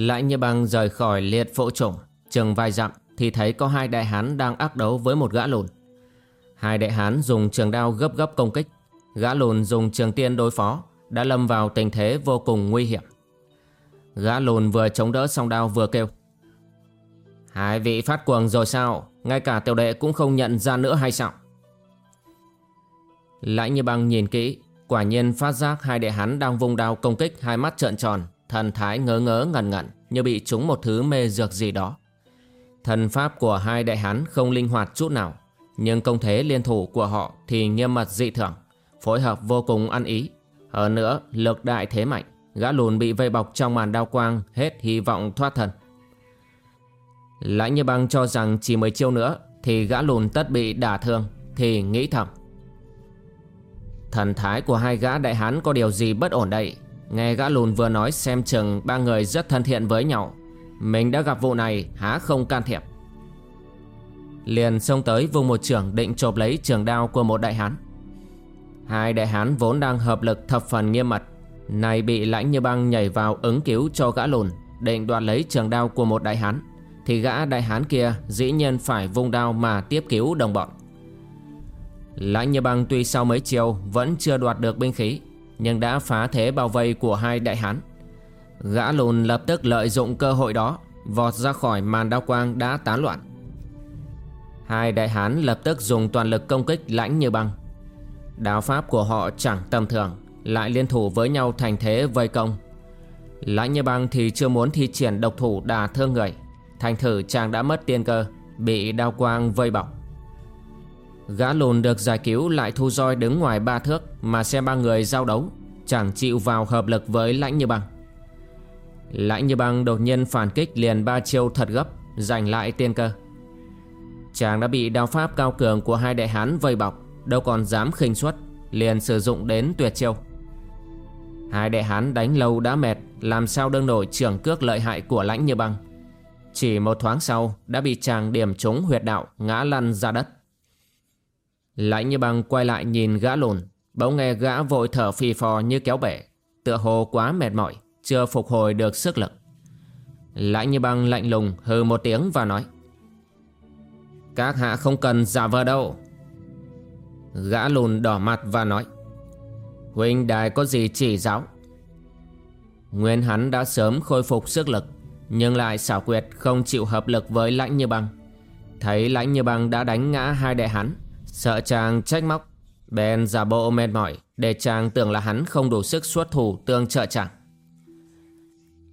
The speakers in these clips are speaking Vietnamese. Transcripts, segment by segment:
Lại như bằng rời khỏi liệt phổ chủng Chừng vài dặm thì thấy có hai đại hán đang ác đấu với một gã lùn. Hai đại hán dùng trường đao gấp gấp công kích. Gã lùn dùng trường tiên đối phó, Đã lâm vào tình thế vô cùng nguy hiểm. Gã lùn vừa chống đỡ song đao vừa kêu. Hai vị phát cuồng rồi sao? Ngay cả tiểu đệ cũng không nhận ra nữa hay sao? Lãnh như băng nhìn kỹ, Quả nhiên phát giác hai đệ hán đang vung đao công kích, hai mắt trợn tròn. Thần thái ngớ ngớ ngẩn ngẩn Như bị trúng một thứ mê dược gì đó. Thần pháp của hai đại hán không linh hoạt chút nào, Nhưng công thế liên thủ của họ Thì nghiêm mật dị thường, Phối hợp vô cùng ăn ý. Hơn nữa, lực đại thế mạnh, Gã lùn bị vây bọc trong màn đao quang, Hết hy vọng thoát thần Lãnh như băng cho rằng chỉ mấy chiêu nữa Thì gã lùn tất bị đả thương, Thì nghĩ thầm. Thần thái của hai gã đại hán có điều gì bất ổn đây? Nghe gã lùn vừa nói xem chừng ba người rất thân thiện với nhau. Mình đã gặp vụ này, há không can thiệp. Liền xông tới vùng một trưởng định chộp lấy trường đao của một đại hán. Hai đại hán vốn đang hợp lực thập phần nghiêm mật, Này bị lãnh như băng nhảy vào ứng cứu cho gã lùn, Định đoạt lấy trường đao của một đại hán, Thì gã đại hán kia dĩ nhiên phải vung đao mà tiếp cứu đồng bọn. Lãnh như băng tuy sau mấy chiều vẫn chưa đoạt được binh khí nhưng đã phá thế bao vây của hai đại hán. Gã lùn lập tức lợi dụng cơ hội đó, vọt ra khỏi màn đao quang đã tán loạn. Hai đại hán lập tức dùng toàn lực công kích lãnh như băng. Đao pháp của họ chẳng tầm thường, lại liên thủ với nhau thành thế vây công. Lãnh như băng thì chưa muốn thi triển độc thủ đà thương người, thành thử chàng đã mất tiên cơ, bị đao quang vây bọc. Gã lùn được giải cứu lại thu roi đứng ngoài ba thước Mà xem ba người giao đấu, Chẳng chịu vào hợp lực với lãnh như băng. Lãnh như băng đột nhiên phản kích liền ba chiêu thật gấp, Giành lại tiên cơ. Chàng đã bị đao pháp cao cường của hai đại hán vây bọc, Đâu còn dám khinh suất, Liền sử dụng đến tuyệt chiêu. Hai đại hán đánh lâu đã mệt, Làm sao đương nổi trưởng cước lợi hại của lãnh như băng? Chỉ một thoáng sau, Đã bị chàng điểm trúng huyệt đạo Ngã lăn ra đất. Lãnh như băng quay lại nhìn gã lùn. Bỗng nghe gã vội thở phì phò như kéo bể. Tựa hồ quá mệt mỏi, Chưa phục hồi được sức lực. Lãnh như băng lạnh lùng hừ một tiếng và nói, Các hạ không cần giả vờ đâu. Gã lùn đỏ mặt và nói, Huynh đài có gì chỉ giáo? Nguyên hắn đã sớm khôi phục sức lực, Nhưng lại xảo quyệt không chịu hợp lực với lãnh như băng. Thấy lãnh như băng đã đánh ngã hai đệ hắn Sợ chàng trách móc, Bèn giả bộ mệt mỏi Để chàng tưởng là hắn không đủ sức xuất thủ tương trợ chàng.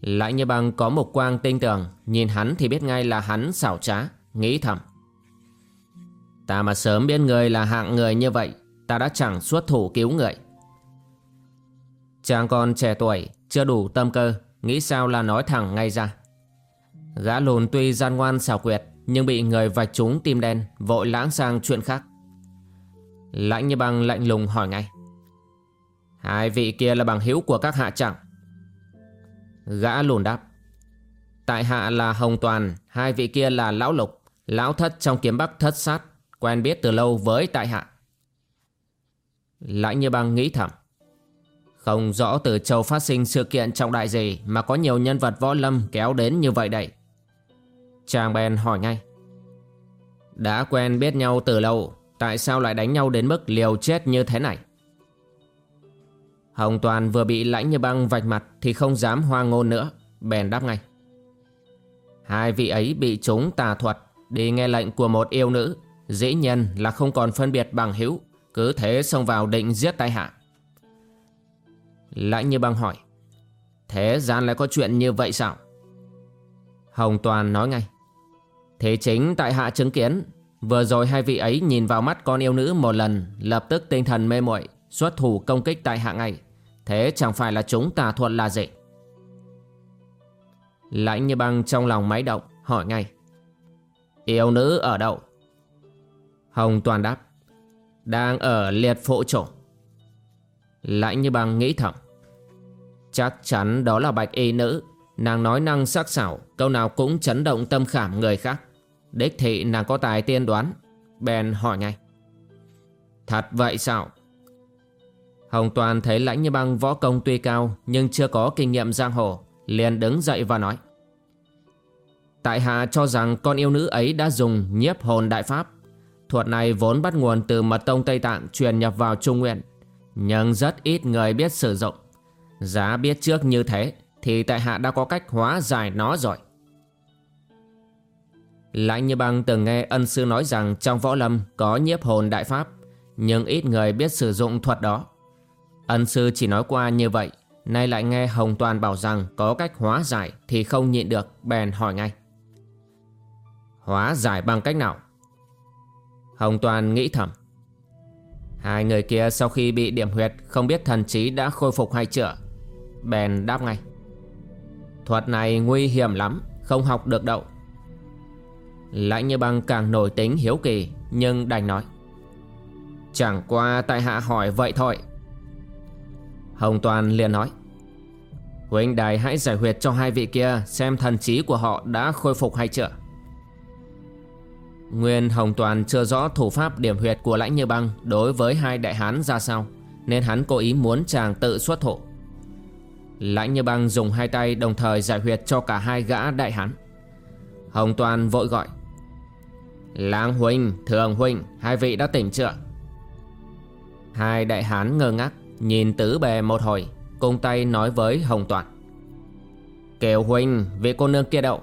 Lại như bằng có một quang tinh tường, Nhìn hắn thì biết ngay là hắn xảo trá, Nghĩ thầm. Ta mà sớm biết người là hạng người như vậy, Ta đã chẳng xuất thủ cứu người. Chàng còn trẻ tuổi, Chưa đủ tâm cơ, Nghĩ sao là nói thẳng ngay ra. Gã lùn tuy gian ngoan xảo quyệt, Nhưng bị người vạch trúng tim đen, Vội lãng sang chuyện khác. Lãnh như băng lạnh lùng hỏi ngay. Hai vị kia là bằng hữu của các hạ chẳng Gã lùn đáp. Tại hạ là Hồng Toàn, Hai vị kia là Lão Lục, Lão thất trong kiếm bắc thất sát, Quen biết từ lâu với tại hạ. Lãnh như băng nghĩ thầm. Không rõ từ châu phát sinh sự kiện trọng đại gì Mà có nhiều nhân vật võ lâm kéo đến như vậy đây. Chàng bèn hỏi ngay. Đã quen biết nhau từ lâu Tại sao lại đánh nhau đến mức liều chết như thế này? Hồng Toàn vừa bị lãnh như băng vạch mặt Thì không dám hoa ngôn nữa, Bèn đáp ngay. Hai vị ấy bị chúng tà thuật, Đi nghe lệnh của một yêu nữ, Dĩ nhiên là không còn phân biệt bằng hữu, Cứ thế xông vào định giết tai hạ. Lãnh như băng hỏi, Thế gian lại có chuyện như vậy sao? Hồng Toàn nói ngay Thế chính tại hạ chứng kiến Vừa rồi hai vị ấy nhìn vào mắt con yêu nữ một lần, Lập tức tinh thần mê muội, Xuất thủ công kích tại hạ ngay Thế chẳng phải là chúng tà thuật là gì? Lãnh như băng trong lòng máy động, Hỏi ngay. Yêu nữ ở đâu? Hồng Toàn đáp. Đang ở liệt phụ chỗ. Lãnh như băng nghĩ thầm. Chắc chắn đó là bạch y nữ, Nàng nói năng sắc sảo, Câu nào cũng chấn động tâm khảm người khác. Đích thị nàng có tài tiên đoán. Bèn hỏi ngay. Thật vậy sao? Hồng Toàn thấy lãnh như băng võ công tuy cao, Nhưng chưa có kinh nghiệm giang hồ, Liền đứng dậy và nói. Tại hạ cho rằng con yêu nữ ấy đã dùng nhiếp hồn đại pháp. Thuật này vốn bắt nguồn từ mật tông Tây Tạng truyền nhập vào Trung Nguyên, Nhưng rất ít người biết sử dụng. Giá biết trước như thế, Thì tại hạ đã có cách hóa giải nó rồi. Lãnh như băng từng nghe ân sư nói rằng Trong võ lâm có nhiếp hồn đại pháp, Nhưng ít người biết sử dụng thuật đó. Ân sư chỉ nói qua như vậy, Nay lại nghe Hồng Toàn bảo rằng Có cách hóa giải Thì không nhịn được, Bèn hỏi ngay. Hóa giải bằng cách nào? Hồng Toàn nghĩ thầm. Hai người kia sau khi bị điểm huyệt, Không biết thần trí đã khôi phục hay chưa? Bèn đáp ngay. Thuật này nguy hiểm lắm, Không học được đâu. Lãnh như băng càng nổi tính hiếu kỳ, Nhưng đành nói. Chẳng qua tại hạ hỏi vậy thôi. Hồng Toàn liền nói. Huynh đài hãy giải huyệt cho hai vị kia Xem thần trí của họ đã khôi phục hay chưa. Nguyên Hồng Toàn chưa rõ thủ pháp điểm huyệt của Lãnh Như Băng Đối với hai đại hán ra sao, Nên hắn cố ý muốn chàng tự xuất thủ. Lãnh Như Băng dùng hai tay đồng thời giải huyệt cho cả hai gã đại hán. Hồng Toàn vội gọi. Lang huynh, thường huynh, hai vị đã tỉnh chưa? Hai đại hán ngơ ngác, nhìn tứ bề một hồi, cùng tay nói với Hồng Toàn. Kiều huynh, vị cô nương kia đậu.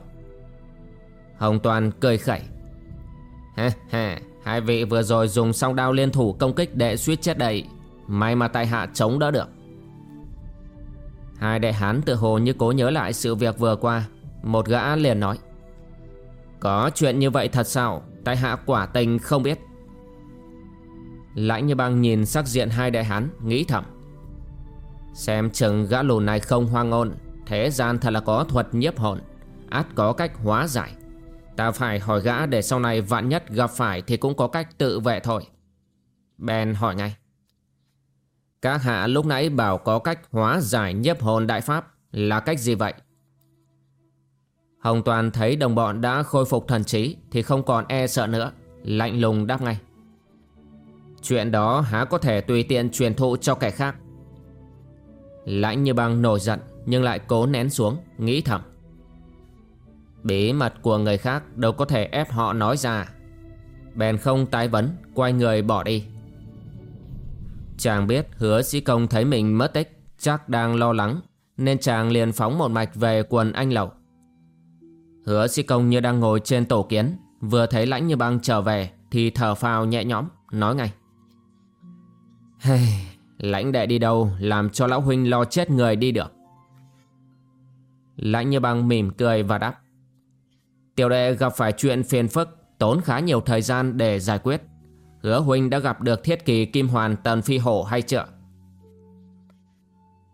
Hồng Toàn cười khẩy. Ha ha, hai vị vừa rồi dùng song đao liên thủ công kích đệ suýt chết đầy. May mà tại hạ chống đỡ được. Hai đại hán tự hồ như cố nhớ lại sự việc vừa qua. Một gã liền nói. Có chuyện như vậy thật sao? Tại hạ quả tình không biết. Lãnh như băng nhìn sắc diện hai đại hán, Nghĩ thầm. Xem chừng gã lùn này không hoang ngôn Thế gian thật là có thuật nhiếp hồn, Át có cách hóa giải. Ta phải hỏi gã để sau này vạn nhất gặp phải Thì cũng có cách tự vệ thôi. Ben hỏi ngay. Các hạ lúc nãy bảo có cách hóa giải nhiếp hồn đại pháp Là cách gì vậy? Hồng Toàn thấy đồng bọn đã khôi phục thần trí Thì không còn e sợ nữa, Lạnh lùng đáp ngay. Chuyện đó há có thể tùy tiện truyền thụ cho kẻ khác. Lãnh như băng nổi giận Nhưng lại cố nén xuống, Nghĩ thầm. Bí mật của người khác đâu có thể ép họ nói ra. Bèn không tái vấn, Quay người bỏ đi. Chàng biết hứa sĩ công thấy mình mất tích, Chắc đang lo lắng, Nên chàng liền phóng một mạch về quần anh lầu Hứa sĩ công như đang ngồi trên tổ kiến Vừa thấy lãnh như băng trở về Thì thở phào nhẹ nhõm Nói ngay. Hey, Lãnh đệ đi đâu Làm cho lão huynh lo chết người đi được? Lãnh như băng mỉm cười và đáp. Tiểu đệ gặp phải chuyện phiền phức Tốn khá nhiều thời gian để giải quyết. Hứa huynh đã gặp được thiết kỳ kim hoàn tần phi hổ hay chưa?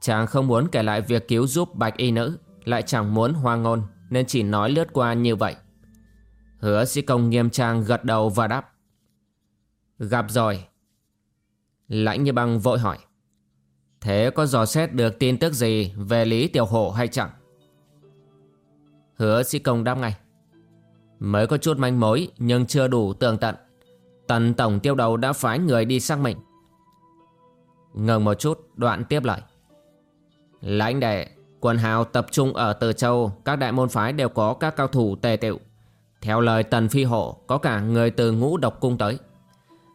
Chàng không muốn kể lại việc cứu giúp bạch y nữ Lại chẳng muốn hoang ngôn nên chỉ nói lướt qua như vậy. Hứa sĩ công nghiêm trang gật đầu và đáp. Gặp rồi. Lãnh như băng vội hỏi. Thế có dò xét được tin tức gì về Lý Tiểu Hổ hay chẳng? Hứa sĩ công đáp ngay. Mới có chút manh mối, nhưng chưa đủ tường tận. Tần Tổng tiêu đầu đã phái người đi xác minh. Ngừng một chút, đoạn tiếp lại. Lãnh đệ Quần hào tập trung ở Từ Châu, các đại môn phái đều có các cao thủ tề tựu. Theo lời Tần Phi Hộ, có cả người từ ngũ độc cung tới.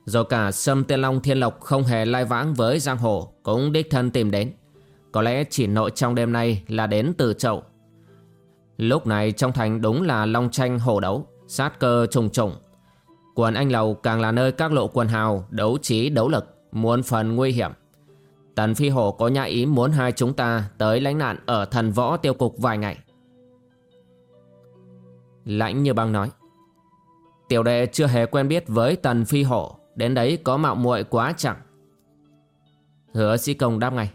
Rồi cả Sâm Tiên Long Thiên Lộc không hề lai vãng với Giang Hồ Cũng đích thân tìm đến Có lẽ chỉ nội trong đêm nay là đến từ Châu. Lúc này trong thành đúng là long tranh hổ đấu Sát cơ trùng trùng Quần Anh Lầu càng là nơi các lộ quần hào Đấu trí đấu lực Muôn phần nguy hiểm Tần Phi Hổ có nhã ý muốn hai chúng ta Tới lánh nạn ở thần võ tiêu cục vài ngày. Lãnh như băng nói, Tiểu đệ chưa hề quen biết với Tần Phi Hổ, Đến đấy có mạo muội quá chẳng. Hứa sĩ công đáp ngay,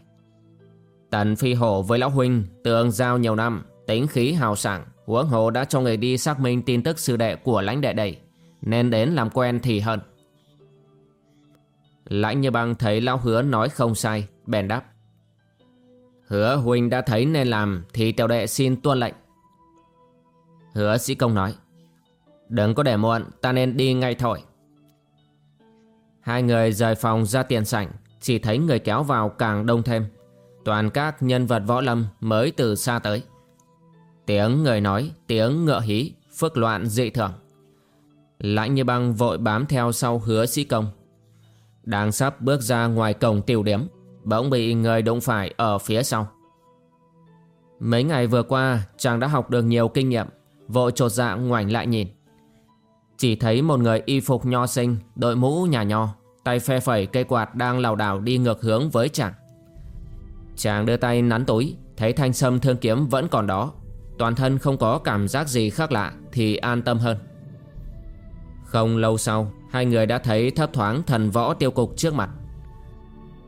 Tần Phi Hổ với Lão Huynh Tương giao nhiều năm, Tính khí hào sảng, Huống hồ đã cho người đi xác minh tin tức sư đệ của lãnh đệ đầy Nên đến làm quen thì hơn. Lãnh như băng thấy Lão Hứa nói không sai Bèn đáp. Hứa Huynh đã thấy nên làm Thì tiểu đệ xin tuân lệnh. Hứa sĩ công nói Đừng có để muộn ta nên đi ngay thôi. Hai người rời phòng ra tiền sảnh Chỉ thấy người kéo vào càng đông thêm. Toàn các nhân vật võ lâm mới từ xa tới. Tiếng người nói, tiếng ngựa hí, phức loạn dị thường. Lãnh như băng vội bám theo sau hứa sĩ công. Đang sắp bước ra ngoài cổng tiểu điểm, Bỗng bị người đụng phải ở phía sau. Mấy ngày vừa qua, chàng đã học được nhiều kinh nghiệm, Vội trột dạ ngoảnh lại nhìn. Chỉ thấy một người y phục nho sinh, Đội mũ nhà nho, Tay phe phẩy cây quạt đang lảo đảo đi ngược hướng với chàng. Chàng đưa tay nắn túi, Thấy thanh sâm thương kiếm vẫn còn đó. Toàn thân không có cảm giác gì khác lạ Thì an tâm hơn. Không lâu sau Hai người đã thấy thấp thoáng thần võ tiêu cục trước mặt.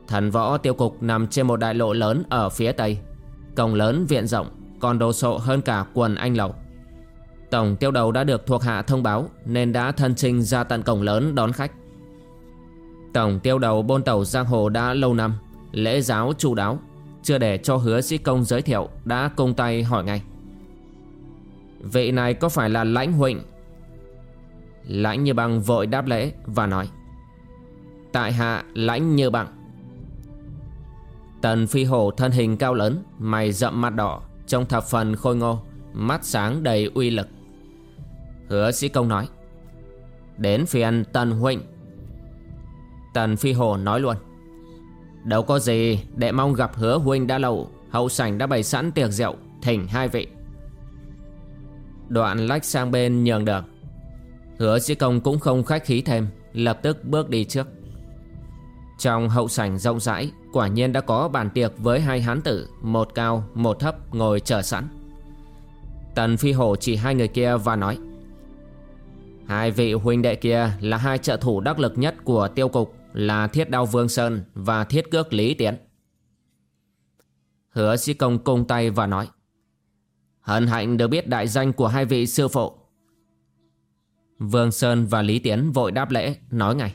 Thần võ tiêu cục nằm trên một đại lộ lớn ở phía tây. Cổng lớn viện rộng, Còn đồ sộ hơn cả quần anh lầu. Tổng tiêu đầu đã được thuộc hạ thông báo, Nên đã thân trinh ra tận cổng lớn đón khách. Tổng tiêu đầu bôn tàu giang hồ đã lâu năm, Lễ giáo chu đáo, Chưa để cho hứa sĩ công giới thiệu Đã cung tay hỏi ngay. Vị này có phải là lãnh huynh Lãnh như bằng vội đáp lễ Và nói, Tại hạ lãnh như bằng Tần phi hổ thân hình cao lớn, Mày rậm mặt đỏ, Trông thập phần khôi ngô, Mắt sáng đầy uy lực. Hứa sĩ công nói, Đến phiền tần huynh Tần phi hổ nói luôn, Đâu có gì Đệ mong gặp hứa huynh đã lâu, Hậu sảnh đã bày sẵn tiệc rượu, Thỉnh hai vị. Đoạn lách sang bên nhường đường. Hứa sĩ công cũng không khách khí thêm, Lập tức bước đi trước. Trong hậu sảnh rộng rãi, Quả nhiên đã có bàn tiệc với hai hán tử, Một cao, một thấp, ngồi chờ sẵn. Tần phi hổ chỉ hai người kia và nói, Hai vị huynh đệ kia là hai trợ thủ đắc lực nhất của tiêu cục, Là thiết đao Vương Sơn và thiết cước Lý Tiến. Hứa sĩ công cung tay và nói, Hân hạnh được biết đại danh của hai vị sư phụ. Vương Sơn và Lý Tiến vội đáp lễ, Nói ngay.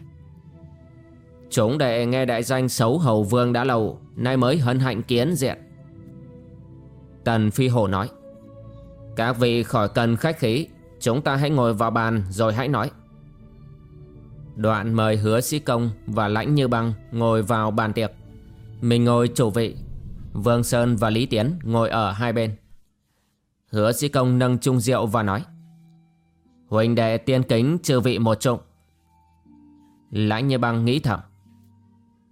Chúng đệ nghe đại danh xấu hầu vương đã lâu, Nay mới hân hạnh kiến diện. Tần Phi Hổ nói, Các vị khỏi cần khách khí, Chúng ta hãy ngồi vào bàn rồi hãy nói. Đoạn mời hứa sĩ công và lãnh như băng ngồi vào bàn tiệc. Mình ngồi chủ vị, Vương Sơn và Lý Tiến ngồi ở hai bên. Hứa sĩ công nâng chung rượu và nói Huỳnh đệ tiên kính trừ vị một trụng Lãnh như băng nghĩ thầm.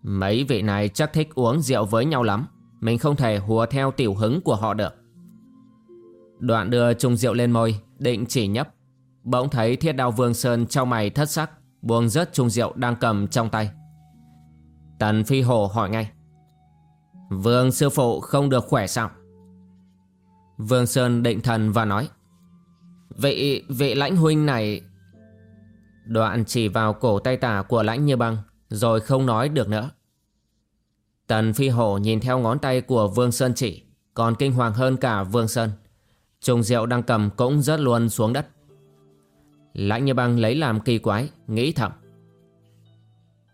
Mấy vị này chắc thích uống rượu với nhau lắm. Mình không thể hùa theo tiểu hứng của họ được. Đoạn đưa chung rượu lên môi, Định chỉ nhấp. Bỗng thấy thiết đao vương sơn trao mày thất sắc, Buông rớt chung rượu đang cầm trong tay. Tần phi hồ hỏi ngay. Vương sư phụ không được khỏe sao? Vương Sơn định thần và nói. Vị, vị lãnh huynh này Đoạn chỉ vào cổ tay tả của lãnh như băng Rồi không nói được nữa. Tần phi hổ nhìn theo ngón tay của Vương Sơn chỉ Còn kinh hoàng hơn cả Vương Sơn. Trùng rượu đang cầm cũng rớt luôn xuống đất. Lãnh như băng lấy làm kỳ quái Nghĩ thầm.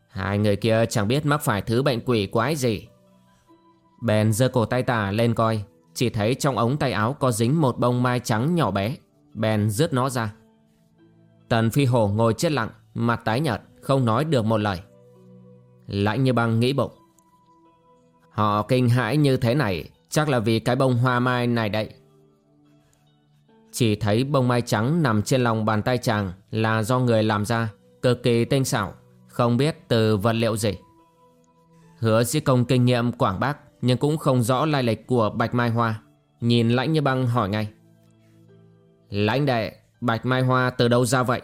Hai người kia chẳng biết mắc phải thứ bệnh quỷ quái gì. Bèn giơ cổ tay tả lên coi chỉ thấy trong ống tay áo có dính một bông mai trắng nhỏ bé. Bèn rứt nó ra. Tần phi hổ ngồi chết lặng, Mặt tái nhợt, không nói được một lời. Lãnh như băng nghĩ bụng. Họ kinh hãi như thế này, Chắc là vì cái bông hoa mai này đây Chỉ thấy bông mai trắng nằm trên lòng bàn tay chàng Là do người làm ra, Cực kỳ tinh xảo, Không biết từ vật liệu gì. Hứa sĩ công kinh nghiệm quảng bắc Nhưng cũng không rõ lai lịch của Bạch Mai Hoa. Nhìn lãnh như băng hỏi ngay. Lãnh đệ, Bạch Mai Hoa từ đâu ra vậy?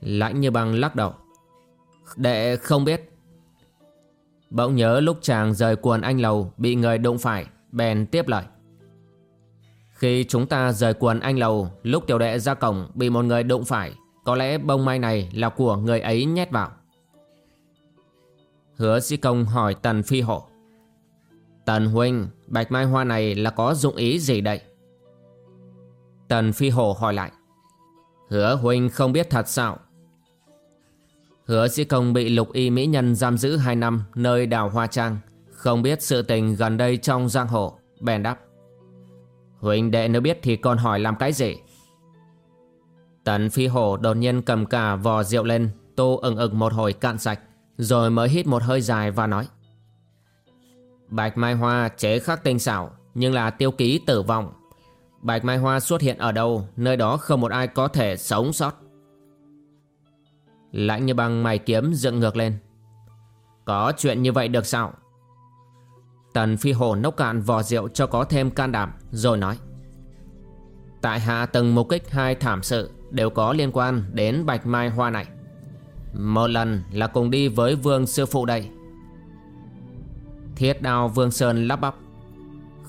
Lãnh như băng lắc đầu. Đệ không biết. Bỗng nhớ lúc chàng rời quần anh lầu Bị người đụng phải, Bèn tiếp lời. Khi chúng ta rời quần anh lầu, Lúc tiểu đệ ra cổng Bị một người đụng phải, Có lẽ bông mai này là của người ấy nhét vào. Hứa sĩ công hỏi Tần Phi Hổ. Tần Huynh, Bạch Mai Hoa này là có dụng ý gì đây? Tần Phi Hổ hỏi lại. Hứa Huynh không biết thật sao? Hứa sĩ công bị lục y mỹ nhân giam giữ 2 năm nơi đào Hoa Trang, Không biết sự tình gần đây trong giang hồ, Bèn đáp. Huynh đệ nếu biết thì còn hỏi làm cái gì? Tần Phi Hổ đột nhiên cầm cả vò rượu lên, Tô ừng ực một hồi cạn sạch, Rồi mới hít một hơi dài và nói. Bạch Mai Hoa chế khắc tinh xảo, Nhưng là tiêu ký tử vong. Bạch Mai Hoa xuất hiện ở đâu? Nơi đó không một ai có thể sống sót. Lãnh như băng mày kiếm dựng ngược lên. Có chuyện như vậy được sao? Tần phi hổ nốc cạn vò rượu cho có thêm can đảm, Rồi nói. Tại hạ từng mục kích hai thảm sự Đều có liên quan đến bạch mai hoa này. Một lần là cùng đi với vương sư phụ đây. Thiết đao vương sơn lắp bắp.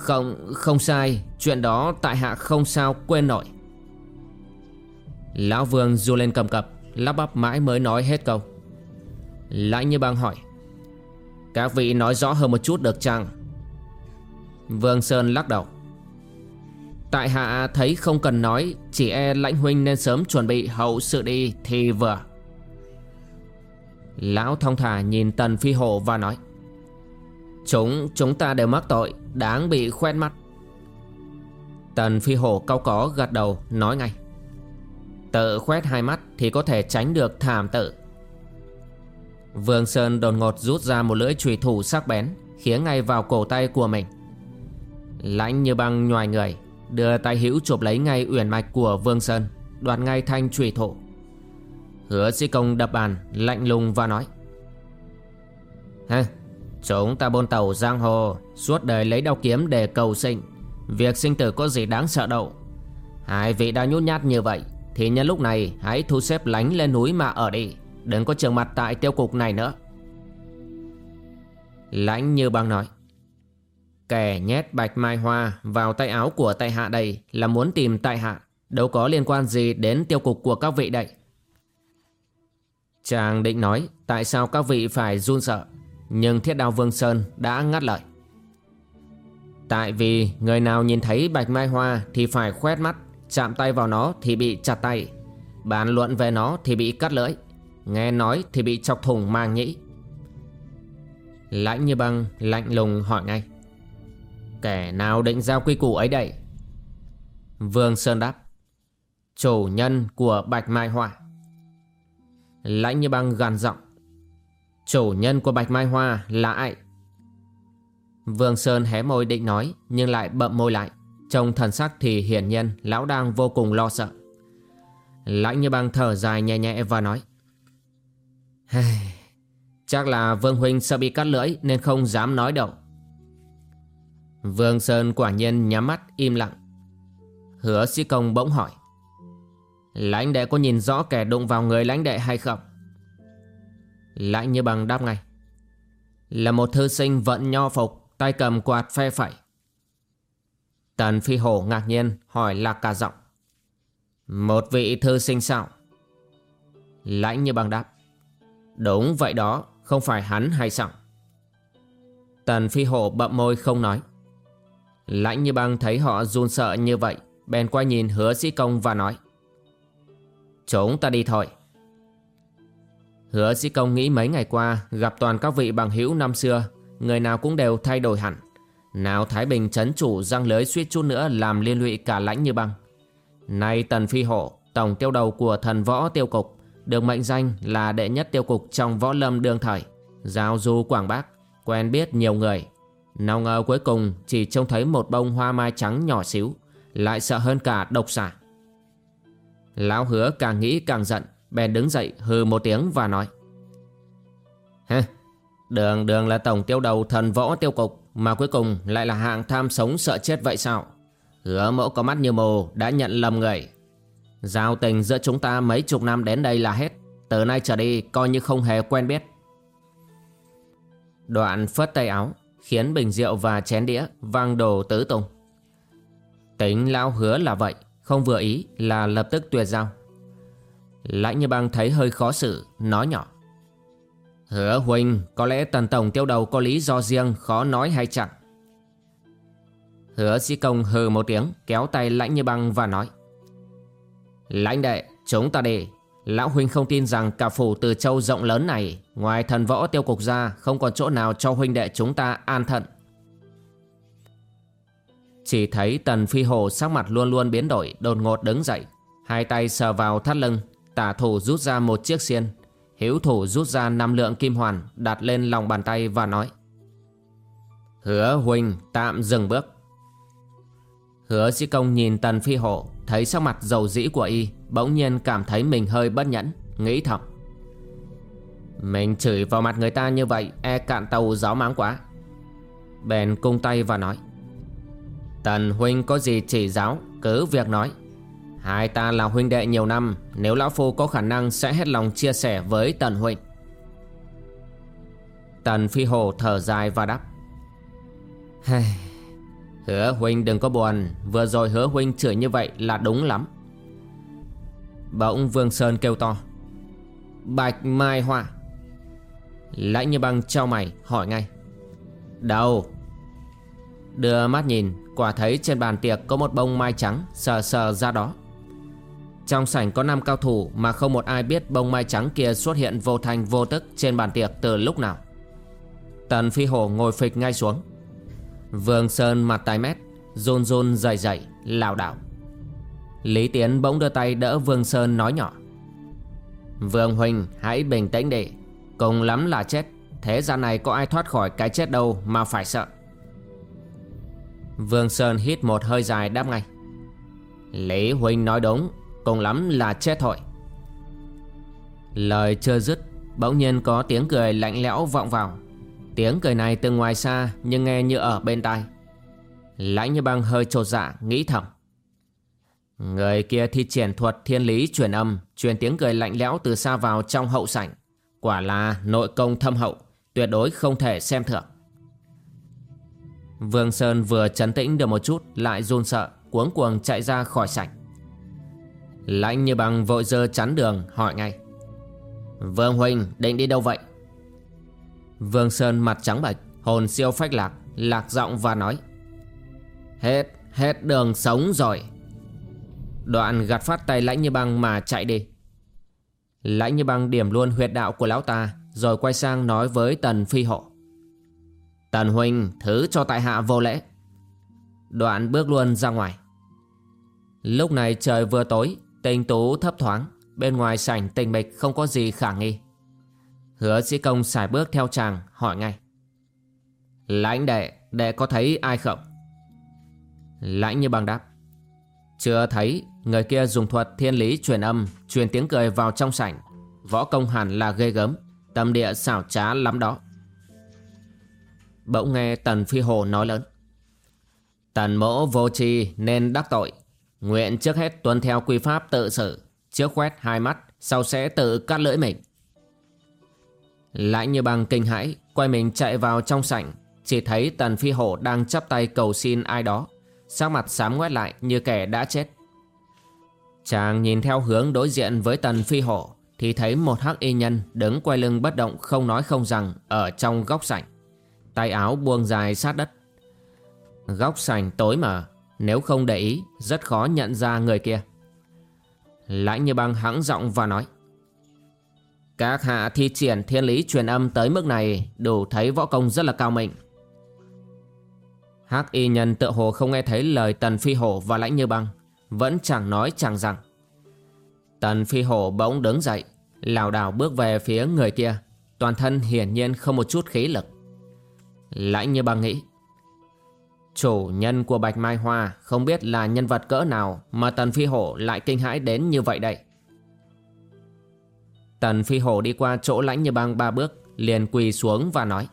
Không, không sai. Chuyện đó tại hạ không sao quên nổi. Lão vương du lên cầm cập. Lắp bắp mãi mới nói hết câu. Lãnh như băng hỏi Các vị nói rõ hơn một chút được chăng? Vương Sơn lắc đầu Tại hạ thấy không cần nói Chỉ e lãnh huynh nên sớm chuẩn bị hậu sự đi thì vừa. Lão thông thả nhìn Tần Phi Hổ và nói Chúng, chúng ta đều mắc tội Đáng bị khoét mắt. Tần Phi Hổ cao có gật đầu nói ngay. Tự khoét hai mắt thì có thể tránh được thảm tự. Vương Sơn đột ngột rút ra một lưỡi chùy thủ sắc bén Khiến ngay vào cổ tay của mình. Lãnh như băng nhòi người Đưa tay hữu chụp lấy ngay uyển mạch của Vương Sơn Đoạt ngay thanh chùy thủ. Hứa sĩ công đập bàn Lạnh lùng và nói. Ha Chúng ta bôn tàu giang hồ, Suốt đời lấy đao kiếm để cầu sinh. Việc sinh tử có gì đáng sợ đâu. Hai vị đã nhút nhát như vậy, thì nhân lúc này hãy thu xếp lánh lên núi mà ở đi, Đừng có trường mặt tại tiêu cục này nữa. Lãnh như băng nói. Kẻ nhét bạch mai hoa vào tay áo của tại hạ đây Là muốn tìm tại hạ, Đâu có liên quan gì đến tiêu cục của các vị đây. Chàng định nói, Tại sao các vị phải run sợ? Nhưng thiết đao Vương Sơn đã ngắt lời. Tại vì người nào nhìn thấy bạch mai hoa Thì phải khoét mắt, Chạm tay vào nó thì bị chặt tay. Bàn luận về nó thì bị cắt lưỡi, Nghe nói thì bị chọc thủng mang nhĩ Lãnh như băng lạnh lùng hỏi ngay. Kẻ nào định giao quy củ ấy đây? Vương Sơn đáp. Chủ nhân của Bạch Mai Hoa. Lãnh như băng gàn giọng. Chủ nhân của Bạch Mai Hoa là ai? Vương Sơn hé môi định nói, Nhưng lại bậm môi lại. Trong thần sắc thì hiển nhiên lão đang vô cùng lo sợ. Lãnh như băng thở dài nhẹ nhẹ và nói Chắc là Vương Huynh sợ bị cắt lưỡi nên không dám nói đâu. Vương Sơn quả nhiên nhắm mắt im lặng. Hứa sĩ công bỗng hỏi, Lãnh đệ có nhìn rõ kẻ đụng vào người lãnh đệ hay không? Lãnh như bằng đáp ngay. Là một thư sinh vận nho phục, Tay cầm quạt phe phẩy. Tần Phi Hổ ngạc nhiên hỏi lạc cả giọng. Một vị thư sinh sao? Lãnh như bằng đáp. Đúng vậy đó, Không phải hắn hay sao? Tần Phi Hổ bậm môi không nói. Lãnh như băng thấy họ run sợ như vậy, Bèn quay nhìn hứa sĩ công và nói. Chúng ta đi thôi. Hứa sĩ công nghĩ mấy ngày qua Gặp toàn các vị bằng hữu năm xưa Người nào cũng đều thay đổi hẳn nào Thái Bình chấn chủ răng lưới suýt chút nữa làm liên lụy cả lãnh như băng. Nay Tần Phi Hổ, tổng tiêu đầu của thần võ tiêu cục, được mệnh danh là đệ nhất tiêu cục trong võ lâm đương thời, giao du quảng bắc quen biết nhiều người. Nào ngờ cuối cùng chỉ trông thấy một bông hoa mai trắng nhỏ xíu, lại sợ hơn cả độc xà. Lão hứa càng nghĩ càng giận, Bèn đứng dậy hừ một tiếng và nói. Hê, Đường đường là tổng tiêu đầu thần võ tiêu cục Mà cuối cùng lại là hạng tham sống sợ chết vậy sao? Hứa mẫu có mắt như mù đã nhận lầm người. Giao tình giữa chúng ta mấy chục năm đến đây là hết. Từ nay trở đi coi như không hề quen biết. Đoạn phất tay áo Khiến bình rượu và chén đĩa vang đồ tứ tung. Tính lão hứa là vậy Không vừa ý là lập tức tuyệt giao. Lãnh như băng thấy hơi khó xử, Nói nhỏ. Hứa huynh Có lẽ tần tổng tiêu đầu có lý do riêng, Khó nói hay chẳng? Hứa sĩ công hừ một tiếng, Kéo tay lãnh như băng và nói. Lãnh đệ, chúng ta đi. Lão huynh không tin rằng cả phủ từ châu rộng lớn này, Ngoài thần võ tiêu cục ra, Không còn chỗ nào cho huynh đệ chúng ta an thận. Chỉ thấy tần phi hồ sắc mặt luôn luôn biến đổi, Đột ngột đứng dậy, Hai tay sờ vào thắt lưng. Tả thủ rút ra một chiếc xiên. Hiếu thủ rút ra năm lượng kim hoàn, Đặt lên lòng bàn tay và nói, Hứa huynh tạm dừng bước. Hứa sĩ công nhìn tần phi hộ, Thấy sắc mặt dầu dĩ của y, Bỗng nhiên cảm thấy mình hơi bất nhẫn, Nghĩ thầm, Mình chửi vào mặt người ta như vậy E cạn tàu gió máng quá. Bèn cung tay và nói, Tần huynh có gì chỉ giáo, Cứ việc nói. Hai ta là huynh đệ nhiều năm, Nếu lão phu có khả năng sẽ hết lòng chia sẻ với tần huynh Tần phi hồ thở dài và đáp. Hứa huynh đừng có buồn, Vừa rồi hứa huynh chửi như vậy là đúng lắm. Bỗng Vương Sơn kêu to. Bạch Mai Hoa Lãnh như băng trao mày, hỏi ngay. Đâu? Đưa mắt nhìn, Quả thấy trên bàn tiệc có một bông mai trắng Sờ sờ ra đó. Trong sảnh có 5 cao thủ Mà không một ai biết bông mai trắng kia xuất hiện vô thành vô tức Trên bàn tiệc từ lúc nào. Tần Phi Hổ ngồi phịch ngay xuống. Vương Sơn mặt tái mét, Run run dày dày lảo đảo. Lý Tiến bỗng đưa tay đỡ Vương Sơn nói nhỏ. Vương Huỳnh, hãy bình tĩnh đi. Cùng lắm là chết. Thế gian này có ai thoát khỏi cái chết đâu mà phải sợ. Vương Sơn hít một hơi dài đáp ngay. Lý Huỳnh nói đúng. Cùng lắm là chết thôi. Lời chưa dứt, Bỗng nhiên có tiếng cười lạnh lẽo vọng vào. Tiếng cười này từ ngoài xa Nhưng nghe như ở bên tai. Lãnh như băng hơi trột dạ nghĩ thầm. Người kia thi triển thuật thiên lý truyền âm, Truyền tiếng cười lạnh lẽo từ xa vào trong hậu sảnh. Quả là nội công thâm hậu, Tuyệt đối không thể xem thường. Vương Sơn vừa chấn tĩnh được một chút, Lại run sợ, cuống cuồng chạy ra khỏi sảnh. Lãnh như băng vội dơ chắn đường hỏi ngay. Vương Huynh định đi đâu vậy? Vương Sơn mặt trắng bệch Hồn siêu phách lạc Lạc giọng và nói. Hết, hết đường sống rồi. Đoạn gạt phát tay lãnh như băng mà chạy đi. Lãnh như băng điểm luôn huyệt đạo của lão ta Rồi quay sang nói với tần phi hộ. Tần huynh thứ cho tại hạ vô lễ. Đoạn bước luôn ra ngoài. Lúc này trời vừa tối Tinh tú thấp thoáng, Bên ngoài sảnh tình mịch không có gì khả nghi. Hứa sĩ công xài bước theo chàng, hỏi ngay. Lãnh đệ Đệ có thấy ai không? Lãnh như bằng đáp. Chưa thấy, Người kia dùng thuật thiên lý truyền âm, Truyền tiếng cười vào trong sảnh. Võ công hẳn là ghê gớm, Tâm địa xảo trá lắm đó. Bỗng nghe Tần Phi Hồ nói lớn. Tần mỗ vô tri nên đắc tội. Nguyện trước hết tuân theo quy pháp tự xử Trước quét hai mắt, Sau sẽ tự cắt lưỡi mình. Lãnh như bằng kinh hãi, Quay mình chạy vào trong sảnh, Chỉ thấy Tần Phi Hổ đang chắp tay cầu xin ai đó. Sắc mặt xám ngoét lại như kẻ đã chết. Chàng nhìn theo hướng đối diện với Tần Phi Hổ, Thì thấy một hắc y nhân đứng quay lưng bất động không nói không rằng Ở trong góc sảnh. Tay áo buông dài sát đất. Góc sảnh tối mờ. Nếu không để ý rất khó nhận ra người kia Lãnh như băng hãng giọng và nói các hạ thi triển thiên lý truyền âm tới mức này đủ thấy võ công rất là cao mệnh. Hắc y nhân tự hồ không nghe thấy lời Tần Phi Hổ và Lãnh Như Băng, vẫn chẳng nói chẳng rằng. Tần Phi Hổ bỗng đứng dậy, lảo đảo bước về phía người kia, toàn thân hiển nhiên không một chút khí lực. Lãnh Như Băng nghĩ, chủ nhân của Bạch Mai Hoa không biết là nhân vật cỡ nào mà Tần Phi Hổ lại kinh hãi đến như vậy đây. Tần Phi Hổ đi qua chỗ lãnh như băng ba bước Liền quỳ xuống và nói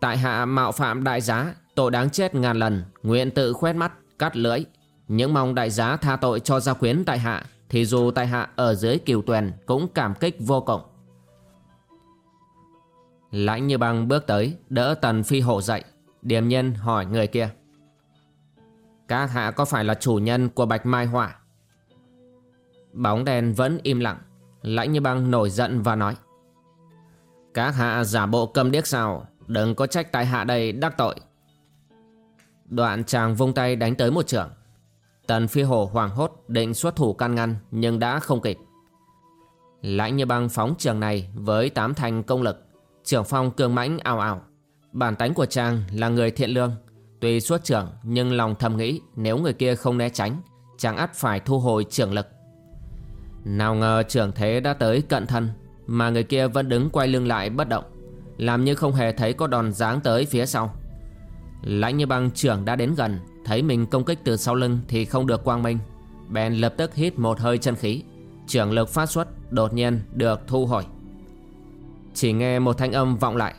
Tại hạ mạo phạm đại giá Tội đáng chết ngàn lần Nguyện tự khoét mắt, cắt lưỡi. Những mong đại giá tha tội cho gia quyến tại hạ Thì dù tại hạ ở dưới kiều tuyền Cũng cảm kích vô cùng. Lãnh như băng bước tới Đỡ Tần Phi Hổ dậy. Điềm nhân hỏi người kia. Các hạ có phải là chủ nhân của Bạch Mai Hỏa Bóng đen vẫn im lặng Lãnh như băng nổi giận và nói. Các hạ giả bộ cầm điếc sao? Đừng có trách tại hạ đây đắc tội. Đoạn chàng vung tay đánh tới một trưởng Tần phi hổ hoàng hốt định xuất thủ can ngăn, Nhưng đã không kịp. Lãnh như băng phóng trường này với tám thành công lực Trưởng phong cường mãnh ảo ảo Bản tánh của chàng là người thiện lương. Tuy xuất trưởng, nhưng lòng thầm nghĩ Nếu người kia không né tránh, Chàng ắt phải thu hồi trưởng lực. Nào ngờ trưởng thế đã tới cận thân, Mà người kia vẫn đứng quay lưng lại bất động, Làm như không hề thấy có đòn giáng tới phía sau. Lãnh như băng trưởng đã đến gần, Thấy mình công kích từ sau lưng thì không được quang minh. Bèn lập tức hít một hơi chân khí, Trưởng lực phát xuất đột nhiên được thu hồi. Chỉ nghe một thanh âm vọng lại.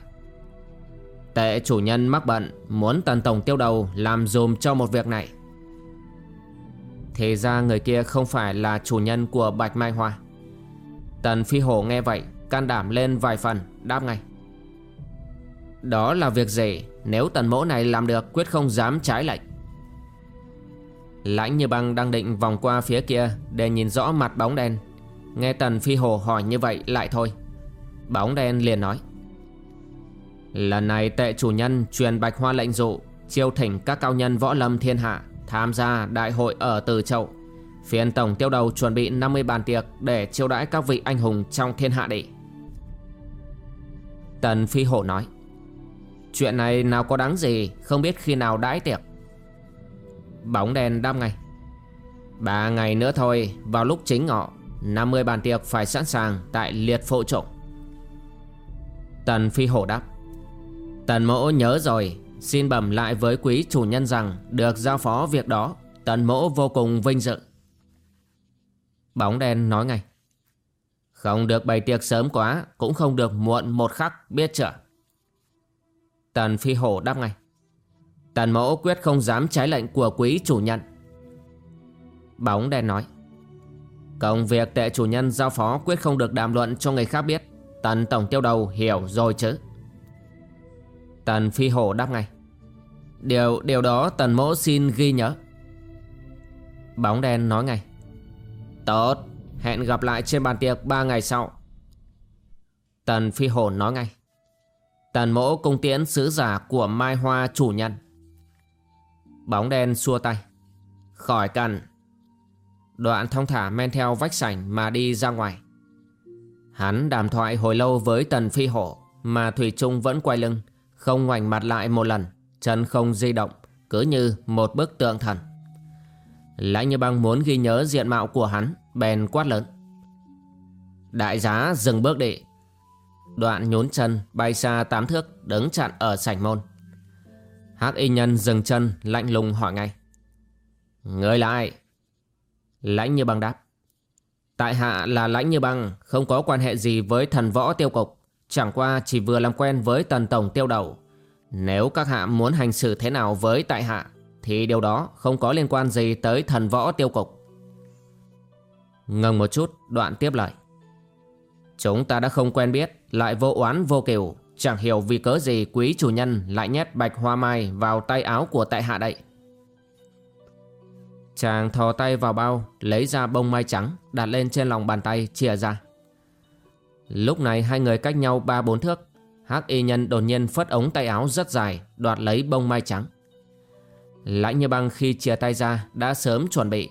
Tệ chủ nhân mắc bận, Muốn tần tổng tiêu đầu làm dùm cho một việc này. Thì ra người kia không phải là chủ nhân của Bạch Mai Hoa. Tần Phi Hổ nghe vậy, Can đảm lên vài phần, đáp ngay. Đó là việc gì? Nếu tần mẫu này làm được, Quyết không dám trái lệnh Lãnh như băng đang định vòng qua phía kia Để nhìn rõ mặt bóng đen. Nghe tần phi hồ hỏi như vậy lại thôi. Bóng đen liền nói. Lần này tệ chủ nhân truyền bạch hoa lệnh dụ, Chiêu thỉnh các cao nhân võ lâm thiên hạ Tham gia đại hội ở Từ Châu. Phiên tổng tiêu đầu chuẩn bị 50 bàn tiệc Để chiêu đãi các vị anh hùng trong thiên hạ đệ. Tần Phi Hổ nói, Chuyện này nào có đáng gì Không biết khi nào đãi tiệc? Bóng đèn đam ngay, Ba ngày nữa thôi, Vào lúc chính ngọ 50 bàn tiệc phải sẵn sàng Tại liệt phụ trụng Tần Phi Hổ đáp Tần mỗ nhớ rồi, Xin bẩm lại với quý chủ nhân rằng Được giao phó việc đó. Tần mỗ vô cùng vinh dự. Bóng đen nói ngay, Không được bày tiệc sớm quá, Cũng không được muộn một khắc, biết chưa? Tần Phi Hổ đáp ngay, Tần mẫu quyết không dám trái lệnh của quý chủ nhân. Bóng đen nói, Công việc tệ chủ nhân giao phó quyết không được đàm luận cho người khác biết. Tần tổng tiêu đầu hiểu rồi chứ? Tần phi hổ đáp ngay. Điều điều đó tần mẫu xin ghi nhớ. Bóng đen nói ngay. Tốt, Hẹn gặp lại trên bàn tiệc 3 ngày sau. Tần phi hổ nói ngay. Tần mẫu cung tiễn sứ giả của Mai Hoa chủ nhân. Bóng đen xua tay. Khỏi cần. Đoạn thông thả men theo vách sảnh mà đi ra ngoài. Hắn đàm thoại hồi lâu với tần phi hổ Mà Thủy Trung vẫn quay lưng. Không ngoảnh mặt lại một lần, Chân không di động, Cứ như một bức tượng thần. Lãnh như băng muốn ghi nhớ diện mạo của hắn, Bèn quát lớn. Đại giá, dừng bước đi. Đoạn nhốn chân, bay xa tám thước, Đứng chặn ở sảnh môn. Hắc y nhân dừng chân, lạnh lùng hỏi ngay. Người là ai Lãnh như băng đáp. Tại hạ là lãnh như băng, Không có quan hệ gì với thần võ tiêu cục. Chẳng qua chỉ vừa làm quen với tần tổng tiêu đầu Nếu các hạ muốn hành xử thế nào với tại hạ Thì điều đó không có liên quan gì tới thần võ tiêu cục Ngừng một chút đoạn tiếp lời Chúng ta đã không quen biết Lại vô oán vô kiều Chẳng hiểu vì cớ gì quý chủ nhân lại nhét bạch hoa mai vào tay áo của tại hạ đậy. Chàng thò tay vào bao, lấy ra bông mai trắng, đặt lên trên lòng bàn tay, chia ra. Lúc này hai người cách nhau ba bốn thước, hắc y nhân đột nhiên phất ống tay áo rất dài, đoạt lấy bông mai trắng. Lãnh như băng khi chia tay ra đã sớm chuẩn bị.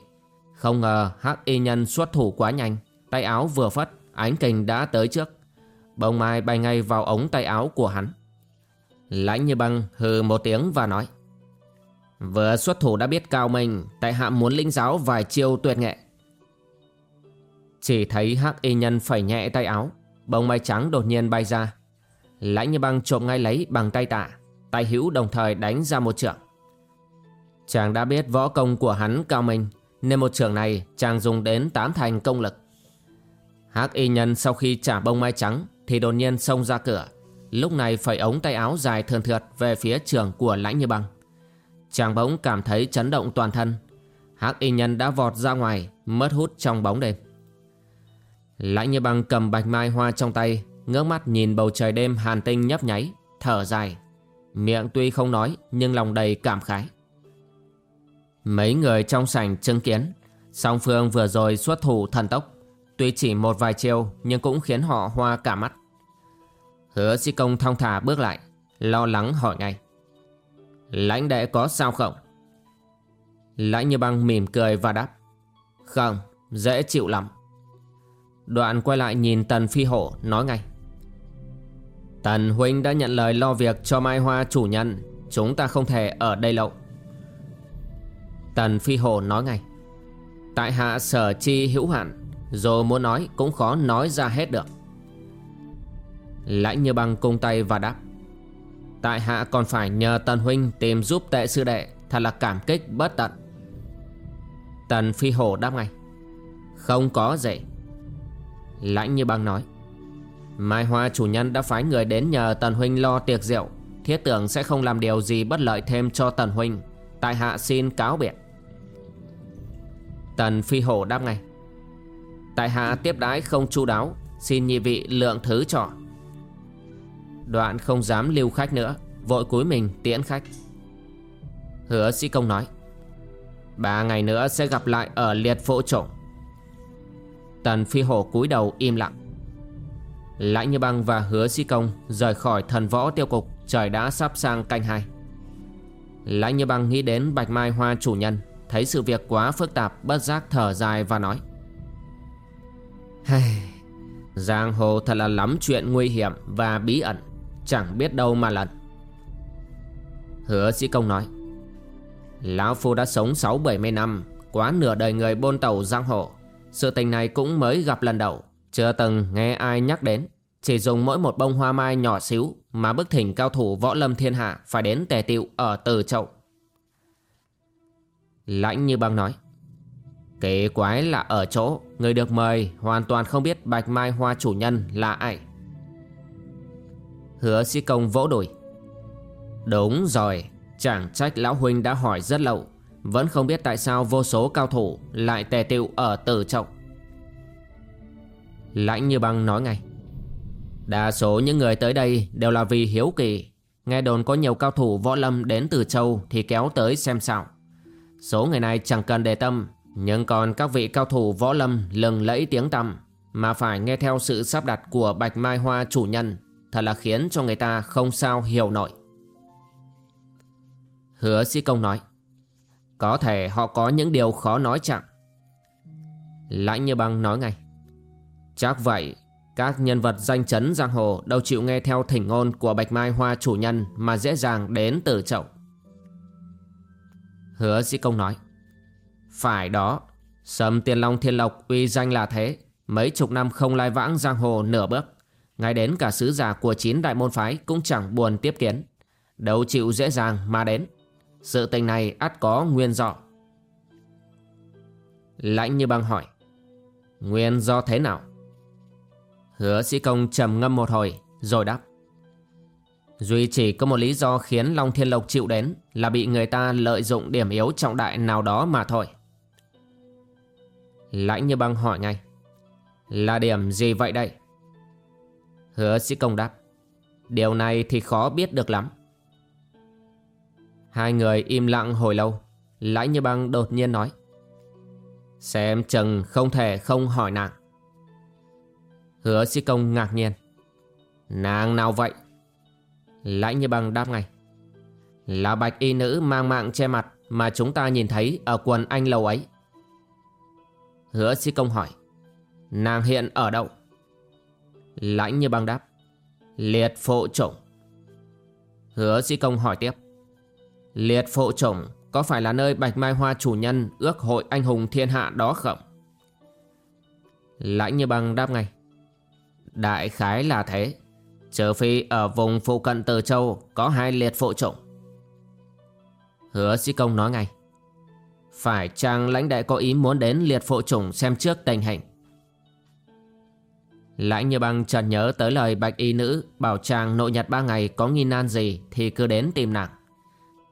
Không ngờ hắc y nhân xuất thủ quá nhanh, tay áo vừa phất, ánh kình đã tới trước. Bông mai bay ngay vào ống tay áo của hắn Lãnh như băng hừ một tiếng và nói Vừa xuất thủ đã biết cao mình Tại hạ muốn lĩnh giáo vài chiêu tuyệt nghệ Chỉ thấy hắc y nhân phải nhẹ tay áo Bông mai trắng đột nhiên bay ra. Lãnh như băng trộm ngay lấy bằng tay tạ, Tay hữu đồng thời đánh ra một trưởng. Chàng đã biết võ công của hắn cao minh, Nên một trưởng này chàng dùng đến tám thành công lực. Hắc y nhân sau khi trả bông mai trắng Thì đột nhiên xông ra cửa. Lúc này phải ống tay áo dài thườn thượt Về phía trường của lãnh như băng. Chàng bỗng cảm thấy chấn động toàn thân. Hắc y nhân đã vọt ra ngoài, Mất hút trong bóng đêm. Lãnh như băng cầm bạch mai hoa trong tay, Ngước mắt nhìn bầu trời đêm hàn tinh nhấp nháy, Thở dài. Miệng tuy không nói, Nhưng lòng đầy cảm khái. Mấy người trong sảnh chứng kiến, Song Phương vừa rồi xuất thủ thần tốc. Tuy chỉ một vài chiêu, Nhưng cũng khiến họ hoa cả mắt. Hứa sĩ công thong thả bước lại, Lo lắng hỏi ngay. Lãnh đệ có sao không? Lãnh như băng mỉm cười và đáp. Không, dễ chịu lắm. Đoạn quay lại nhìn Tần Phi Hổ, nói ngay. Tần Huynh đã nhận lời lo việc cho Mai Hoa chủ nhân. Chúng ta không thể ở đây lâu. Tần Phi Hổ nói ngay. Tại hạ sở chi hữu hạn, Dù muốn nói cũng khó nói ra hết được. Lãnh như băng cung tay và đáp. Tại hạ còn phải nhờ Tần Huynh tìm giúp tệ sư đệ, Thật là cảm kích bất tận. Tần Phi Hổ đáp ngay. Không có gì. Lãnh như băng nói. Mai Hoa chủ nhân đã phái người đến nhờ Tần Huynh lo tiệc rượu. Thiết tưởng sẽ không làm điều gì bất lợi thêm cho Tần Huynh. Tại hạ xin cáo biệt. Tần Phi Hổ đáp ngay. Tại hạ tiếp đái không chu đáo, Xin nhị vị lượng thứ trọ Đoạn không dám lưu khách nữa, Vội cúi mình tiễn khách. Hứa sĩ công nói. Ba ngày nữa sẽ gặp lại ở liệt phổ trộm. Tần phi hổ cúi đầu im lặng. Lãnh như băng và hứa sĩ công Rời khỏi thần võ tiêu cục, Trời đã sắp sang canh hai. Lãnh như băng nghĩ đến bạch mai hoa chủ nhân, Thấy sự việc quá phức tạp, Bất giác thở dài và nói. Giang hồ thật là lắm chuyện nguy hiểm Và bí ẩn, Chẳng biết đâu mà lần. Hứa sĩ công nói. Lão Phu đã sống 6-70 năm, Quá nửa đời người bôn tàu giang hồ. Sự tình này cũng mới gặp lần đầu. Chưa từng nghe ai nhắc đến. Chỉ dùng mỗi một bông hoa mai nhỏ xíu Mà bức thỉnh cao thủ võ lâm thiên hạ Phải đến tề tiệu ở từ Châu. Lãnh như băng nói, Kế quái là ở chỗ, Người được mời hoàn toàn không biết Bạch Mai Hoa chủ nhân là ai. Hứa sĩ công vỗ đùi, Đúng rồi, Chẳng trách lão huynh đã hỏi rất lâu. Vẫn không biết tại sao vô số cao thủ Lại tề tựu ở tử trọng. Lãnh như băng nói ngay. Đa số những người tới đây Đều là vì hiếu kỳ. Nghe đồn có nhiều cao thủ võ lâm đến từ châu Thì kéo tới xem sao. Số người này chẳng cần đề tâm, Nhưng còn các vị cao thủ võ lâm lừng lẫy tiếng tăm, Mà phải nghe theo sự sắp đặt của Bạch Mai Hoa chủ nhân, Thật là khiến cho người ta không sao hiểu nổi. Hứa sĩ công nói. Có thể họ có những điều khó nói chẳng. Lãnh như băng nói ngay. Chắc vậy, Các nhân vật danh chấn giang hồ Đâu chịu nghe theo thỉnh ngôn của Bạch Mai Hoa chủ nhân Mà dễ dàng đến từ chậu. Hứa sĩ công nói. Phải đó Sầm tiền long thiên lộc uy danh là thế. Mấy chục năm không lai vãng giang hồ nửa bước. Ngay đến cả sứ giả của chín đại môn phái Cũng chẳng buồn tiếp kiến. Đâu chịu dễ dàng mà đến. Sự tình này ắt có nguyên do. Lãnh như băng hỏi, Nguyên do thế nào? Hứa sĩ công trầm ngâm một hồi, Rồi đáp, Duy chỉ có một lý do khiến Long Thiên Lộc chịu đến Là bị người ta lợi dụng điểm yếu trọng đại nào đó mà thôi. Lãnh như băng hỏi ngay, Là điểm gì vậy đây? Hứa sĩ công đáp, Điều này thì khó biết được lắm. Hai người im lặng hồi lâu. Lãnh như băng đột nhiên nói. Xem chừng không thể không hỏi nàng. Hứa sĩ công ngạc nhiên. Nàng nào vậy? Lãnh như băng đáp ngay. Là bạch y nữ mang mạng che mặt Mà chúng ta nhìn thấy ở quần anh lâu ấy. Hứa sĩ công hỏi. Nàng hiện ở đâu? Lãnh như băng đáp. Liệt phụ chủng. Hứa sĩ công hỏi tiếp. Liệt phụ chủng Có phải là nơi Bạch Mai Hoa chủ nhân Ước hội anh hùng thiên hạ đó không? Lãnh như băng đáp ngay. Đại khái là thế. Trừ phi ở vùng phụ cận Từ Châu Có hai liệt phụ chủng Hứa sĩ công nói ngay. Phải chăng lãnh đại có ý muốn đến liệt phụ chủng xem trước tình hình? Lãnh như băng chợt nhớ tới lời bạch y nữ bảo chàng nội nhật ba ngày có nghi nan gì thì cứ đến tìm nàng.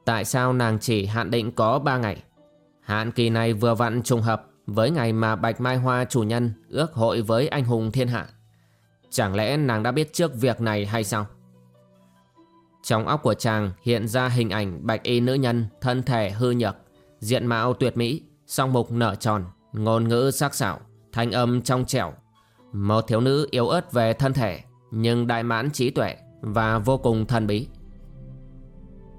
Tại sao nàng chỉ hạn định có ba ngày? Hạn kỳ này vừa vặn trùng hợp với ngày mà Bạch Mai Hoa chủ nhân ước hội với anh hùng thiên hạ. Chẳng lẽ nàng đã biết trước việc này hay sao? Trong óc của chàng hiện ra hình ảnh bạch y nữ nhân thân thể hư nhược, diện mạo tuyệt mỹ, song mục nở tròn, ngôn ngữ sắc sảo, thanh âm trong trẻo. Một thiếu nữ yếu ớt về thân thể, nhưng đại mãn trí tuệ và vô cùng thần bí.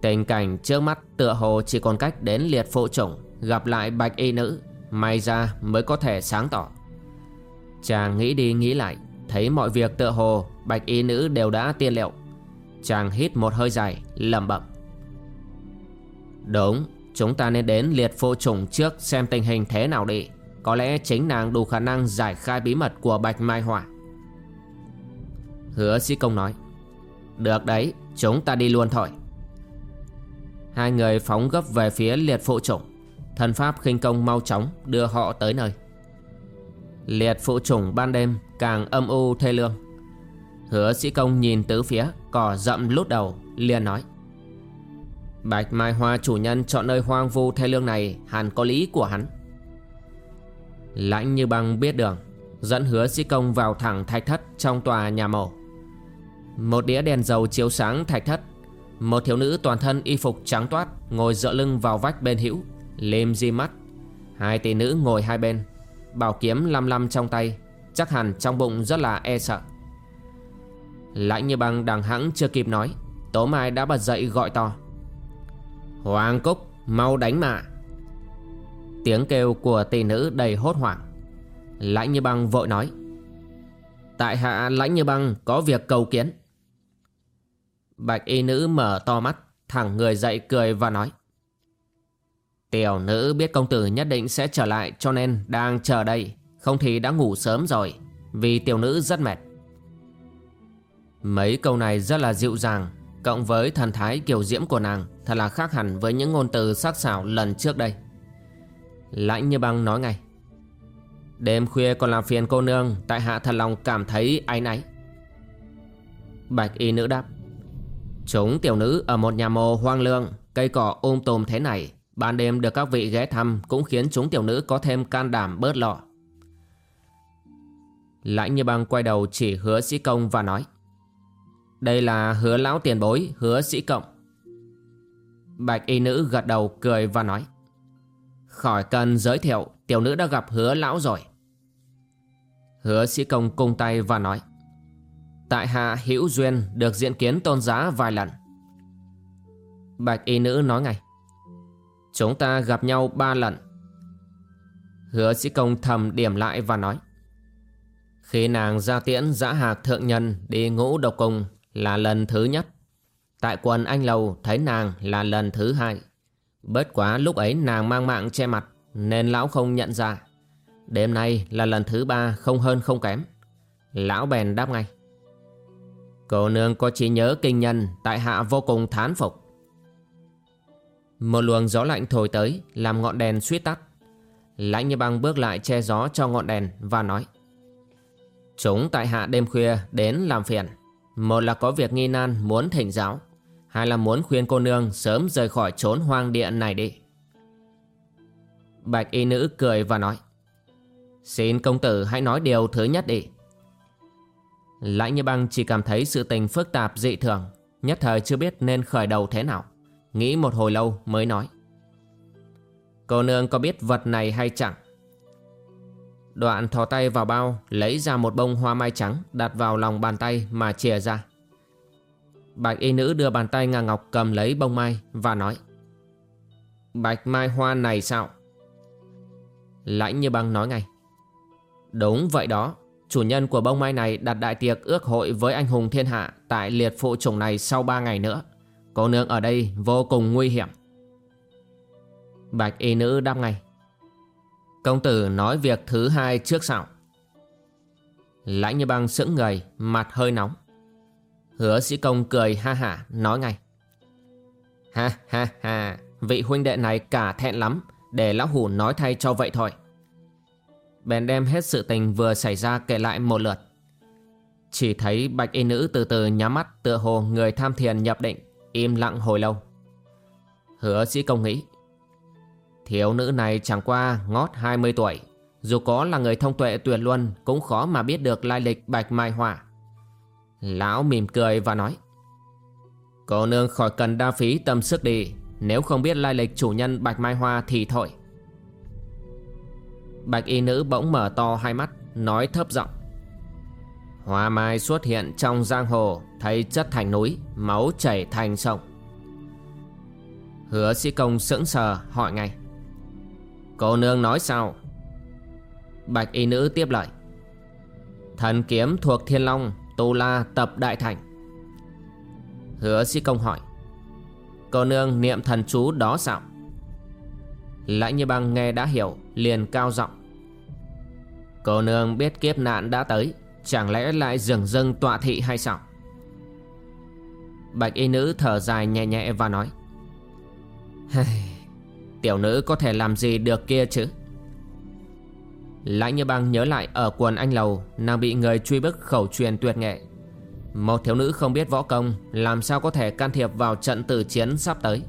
Tình cảnh trước mắt tựa hồ chỉ còn cách đến liệt phụ chủng gặp lại bạch y nữ, may ra mới có thể sáng tỏ. Chàng nghĩ đi nghĩ lại, thấy mọi việc tựa hồ bạch y nữ đều đã tiên liệu. Chàng hít một hơi dài, lẩm bẩm. Đúng, chúng ta nên đến liệt phụ chủng trước xem tình hình thế nào đi. Có lẽ chính nàng đủ khả năng giải khai bí mật của Bạch Mai Hỏa. Hứa sĩ công nói. Được đấy, chúng ta đi luôn thôi. Hai người phóng gấp về phía liệt phụ chủng. Thần pháp khinh công mau chóng đưa họ tới nơi. Liệt phụ chủng ban đêm càng âm u thê lương. Hứa sĩ công nhìn tứ phía Cỏ rậm lút đầu, liền nói Bạch Mai Hoa chủ nhân chọn nơi hoang vu thê lương này, Hẳn có lý của hắn Lãnh như băng biết đường, Dẫn hứa sĩ công vào thẳng thạch thất Trong tòa nhà mổ Một đĩa đèn dầu chiếu sáng thạch thất một thiếu nữ toàn thân y phục trắng toát Ngồi dựa lưng vào vách bên hữu, Lêm di mắt. Hai tỷ nữ ngồi hai bên, Bảo kiếm lăm lăm trong tay, Chắc hẳn trong bụng rất là e sợ. Lãnh như băng đằng hãng chưa kịp nói, Tố Mai đã bật dậy gọi to. Hoàng Cúc, mau đánh mạ Tiếng kêu của tỷ nữ đầy hốt hoảng. Lãnh như băng vội nói. Tại hạ lãnh như băng có việc cầu kiến. Bạch y nữ mở to mắt, Thẳng người dậy cười và nói. Tiểu nữ biết công tử nhất định sẽ trở lại Cho nên đang chờ đây, Không thì đã ngủ sớm rồi, Vì tiểu nữ rất mệt. Mấy câu này rất là dịu dàng, Cộng với thần thái kiều diễm của nàng Thật là khác hẳn với những ngôn từ sắc sảo lần trước đây. Lãnh như băng nói ngay. Đêm khuya còn làm phiền cô nương, Tại hạ thật lòng cảm thấy áy náy. Bạch y nữ đáp. Chúng tiểu nữ ở một nhà mồ hoang lương, Cây cỏ ôm tùm thế này. Ban đêm được các vị ghé thăm Cũng khiến chúng tiểu nữ có thêm can đảm bớt lọ. Lãnh như băng quay đầu chỉ hứa sĩ công và nói, đây là hứa lão tiền bối, hứa sĩ cộng Bạch y nữ gật đầu cười và nói, Khỏi cần giới thiệu, Tiểu nữ đã gặp hứa lão rồi. Hứa sĩ công cung tay và nói Tại hạ hữu duyên được diện kiến tôn giá vài lần Bạch y nữ nói ngay, Chúng ta gặp nhau ba lần Hứa sĩ công thầm điểm lại và nói, Khi nàng ra tiễn giã hạc thượng nhân đi ngũ độc cung là lần thứ nhất. Tại quần anh lầu thấy nàng là lần thứ hai. Bất quá lúc ấy nàng mang mạng che mặt nên lão không nhận ra. Đêm nay là lần thứ ba không hơn không kém. Lão bèn đáp ngay. Cô nương có trí nhớ kinh nhân tại hạ vô cùng thán phục. Một luồng gió lạnh thổi tới, làm ngọn đèn suýt tắt. Lãnh như băng bước lại che gió cho ngọn đèn và nói. Chúng tại hạ đêm khuya đến làm phiền. Một là có việc nghi nan muốn thỉnh giáo, Hai là muốn khuyên cô nương sớm rời khỏi trốn hoang điện này đi Bạch y nữ cười và nói, Xin công tử hãy nói điều thứ nhất đi Lãnh như băng chỉ cảm thấy sự tình phức tạp dị thường, Nhất thời chưa biết nên khởi đầu thế nào. Nghĩ một hồi lâu mới nói. Cô nương có biết vật này hay chẳng? Đoạn thò tay vào bao, Lấy ra một bông hoa mai trắng, Đặt vào lòng bàn tay mà chìa ra. Bạch y nữ đưa bàn tay ngà ngọc cầm lấy bông mai Và nói, Bạch mai hoa này sao? Lãnh như băng nói ngay, Đúng vậy đó. Chủ nhân của bông mai này đặt đại tiệc ước hội với anh hùng thiên hạ Tại liệt phụ chủng này sau 3 ngày nữa. Cô nương ở đây vô cùng nguy hiểm. Bạch y nữ đáp ngay. Công tử nói việc thứ hai trước sau. Lãnh như băng sững người, Mặt hơi nóng. Hứa sĩ công cười ha hả, Nói ngay. Ha ha ha, Vị huynh đệ này cả thẹn lắm, Để lão hủ nói thay cho vậy thôi. Bèn đem hết sự tình vừa xảy ra kể lại một lượt. Chỉ thấy bạch y nữ từ từ nhắm mắt, tựa hồ người tham thiền nhập định, Im lặng hồi lâu. Hứa sĩ công nghĩ, Thiếu nữ này chẳng qua ngót 20 tuổi, Dù có là người thông tuệ tuyệt luân Cũng khó mà biết được lai lịch bạch mai hỏa Lão mỉm cười và nói, Cô nương khỏi cần đa phí tâm sức đi, Nếu không biết lai lịch chủ nhân bạch mai hoa thì thôi. Bạch y nữ bỗng mở to hai mắt, Nói thấp giọng. Hoa mai xuất hiện trong giang hồ, Thấy chất thành núi, Máu chảy thành sông. Hứa sĩ công sững sờ, hỏi ngay. Cô nương nói sao? Bạch y nữ tiếp lời. Thần kiếm thuộc thiên long, Tu la tập đại thành. Hứa sĩ công hỏi. Cô nương niệm thần chú đó sao? Lãnh như băng nghe đã hiểu, Liền cao giọng. Cô nương biết kiếp nạn đã tới, Chẳng lẽ lại dừng dưng tọa thị hay sao? Bạch y nữ thở dài nhẹ nhẹ và nói. Tiểu nữ có thể làm gì được kia chứ? Lãnh như băng nhớ lại ở quần anh lầu, Nàng bị người truy bức khẩu truyền tuyệt nghệ. Một thiếu nữ không biết võ công, Làm sao có thể can thiệp vào trận tử chiến sắp tới?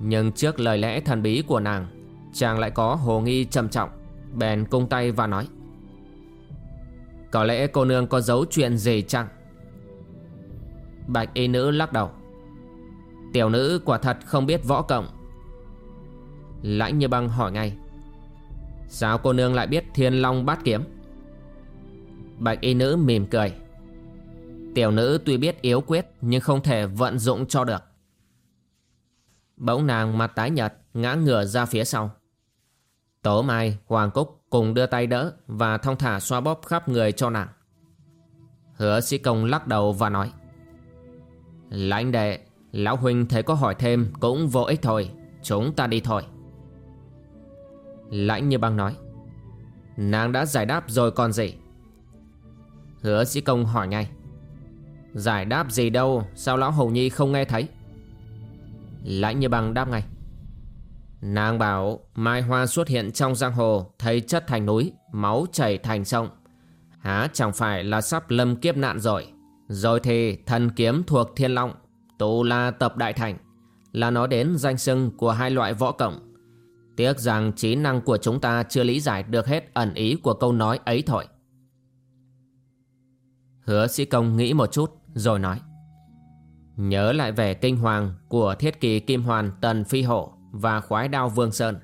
Nhưng trước lời lẽ thần bí của nàng, Chàng lại có hồ nghi trầm trọng. Bèn cung tay và nói, Có lẽ cô nương có giấu chuyện gì chăng? Bạch y nữ lắc đầu, Tiểu nữ quả thật không biết võ cộng. Lãnh như băng hỏi ngay, Sao cô nương lại biết thiên long bát kiếm? Bạch y nữ mỉm cười, Tiểu nữ tuy biết yếu quyết Nhưng không thể vận dụng cho được. Bỗng nàng mặt tái nhật Ngã ngửa ra phía sau. Tố Mai, Hoàng Cúc cùng đưa tay đỡ Và thong thả xoa bóp khắp người cho nàng. Hứa sĩ công lắc đầu và nói Lãnh đệ Lão huynh thấy có hỏi thêm Cũng vô ích thôi Chúng ta đi thôi. Lãnh như băng nói Nàng đã giải đáp rồi còn gì? Hứa sĩ công hỏi ngay Giải đáp gì đâu Sao lão hầu nhi không nghe thấy? Lãnh như bằng đáp ngay Nàng bảo Mai hoa xuất hiện trong giang hồ, Thấy chất thành núi, Máu chảy thành sông Há, chẳng phải là sắp lâm kiếp nạn rồi Rồi thì thần kiếm thuộc thiên long tụ la tập đại thành, Là nói đến danh sưng của hai loại võ cộng Tiếc rằng trí năng của chúng ta chưa lý giải được hết ẩn ý của câu nói ấy thôi. Hứa sĩ công nghĩ một chút, rồi nói. Nhớ lại về kinh hoàng của thiết kỳ Kim Hoàn Tần Phi Hổ và khoái đao Vương Sơn.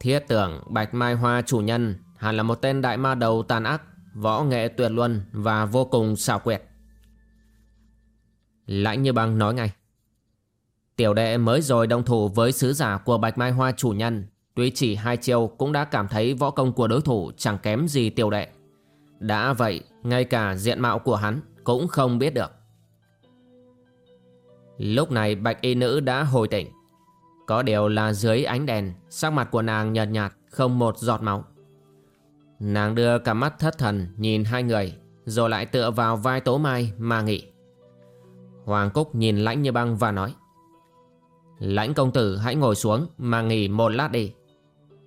Thiết tưởng Bạch Mai Hoa chủ nhân hẳn là một tên đại ma đầu tàn ác, võ nghệ tuyệt luân và vô cùng xảo quyệt. Lãnh như băng nói ngay. Tiểu đệ mới rồi đồng thủ với sứ giả của Bạch Mai Hoa chủ nhân Tuy chỉ hai chiêu cũng đã cảm thấy võ công của đối thủ chẳng kém gì tiểu đệ. Đã vậy, ngay cả diện mạo của hắn cũng không biết được. Lúc này bạch y nữ đã hồi tỉnh. Có điều là dưới ánh đèn, sắc mặt của nàng nhợt nhạt, không một giọt máu. Nàng đưa cả mắt thất thần nhìn hai người, rồi lại tựa vào vai Tố Mai mà nghỉ. Hoàng Cúc nhìn lãnh như băng và nói Lãnh công tử hãy ngồi xuống mà nghỉ một lát đi.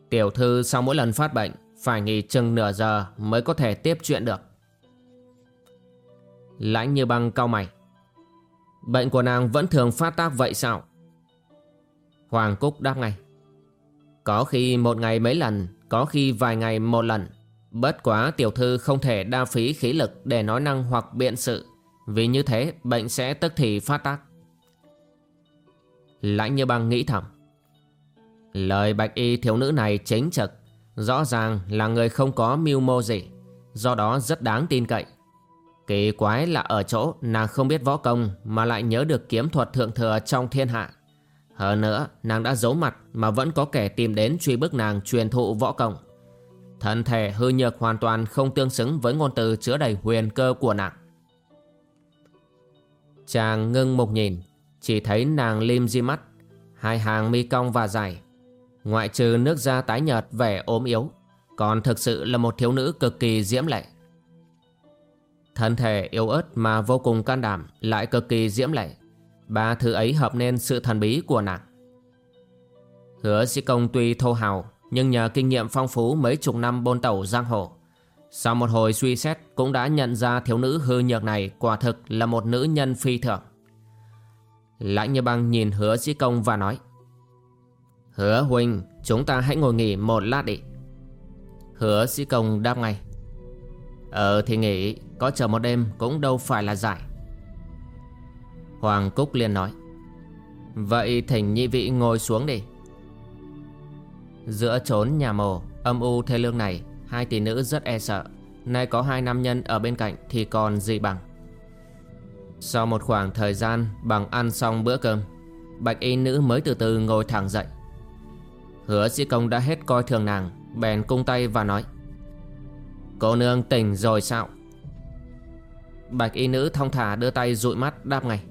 Tiểu thư sau mỗi lần phát bệnh Phải nghỉ chừng nửa giờ mới có thể tiếp chuyện được Lãnh như băng cau mày Bệnh của nàng vẫn thường phát tác vậy sao? Hoàng Cúc đáp ngay. Có khi một ngày mấy lần, Có khi vài ngày một lần. Bất quá tiểu thư không thể đa phí khí lực Để nói năng hoặc biện sự. Vì như thế, bệnh sẽ tức thì phát tác. Lãnh như băng nghĩ thầm. Lời bạch y thiếu nữ này chính trực, Rõ ràng là người không có mưu mô gì. Do đó rất đáng tin cậy. Kỳ quái là ở chỗ nàng không biết võ công Mà lại nhớ được kiếm thuật thượng thừa trong thiên hạ. Hơn nữa, nàng đã giấu mặt Mà vẫn có kẻ tìm đến truy bức nàng truyền thụ võ công. Thân thể hư nhược hoàn toàn không tương xứng với ngôn từ chứa đầy huyền cơ của nàng. Chàng ngưng mục nhìn, Chỉ thấy nàng lim di mắt, Hai hàng mi cong và dài. Ngoại trừ nước da tái nhợt vẻ ốm yếu, Còn thực sự là một thiếu nữ cực kỳ diễm lệ. Thân thể yếu ớt mà vô cùng can đảm, Lại cực kỳ diễm lệ. Ba thứ ấy hợp nên sự thần bí của nàng. Hứa sĩ công tuy thô hào, Nhưng nhờ kinh nghiệm phong phú mấy chục năm bôn tẩu giang hồ, Sau một hồi suy xét cũng đã nhận ra thiếu nữ hư nhược này quả thực là một nữ nhân phi thường. Lãnh như băng nhìn hứa sĩ công và nói, Hứa huynh, chúng ta hãy ngồi nghỉ một lát đi. Hứa sĩ công đáp ngay Ờ thì nghỉ, Có chờ một đêm cũng đâu phải là giải. Hoàng Cúc liền nói, Vậy thỉnh nhị vị ngồi xuống đi. Giữa trốn nhà mồ, Âm u thê lương này, Hai tỷ nữ rất e sợ. Nay có hai nam nhân ở bên cạnh Thì còn gì bằng. Sau một khoảng thời gian Bằng ăn xong bữa cơm, Bạch y nữ mới từ từ ngồi thẳng dậy. Hứa sĩ công đã hết coi thường nàng, Bèn cung tay và nói Cô nương tỉnh rồi sao? Bạch y nữ thong thả đưa tay dụi mắt đáp ngay.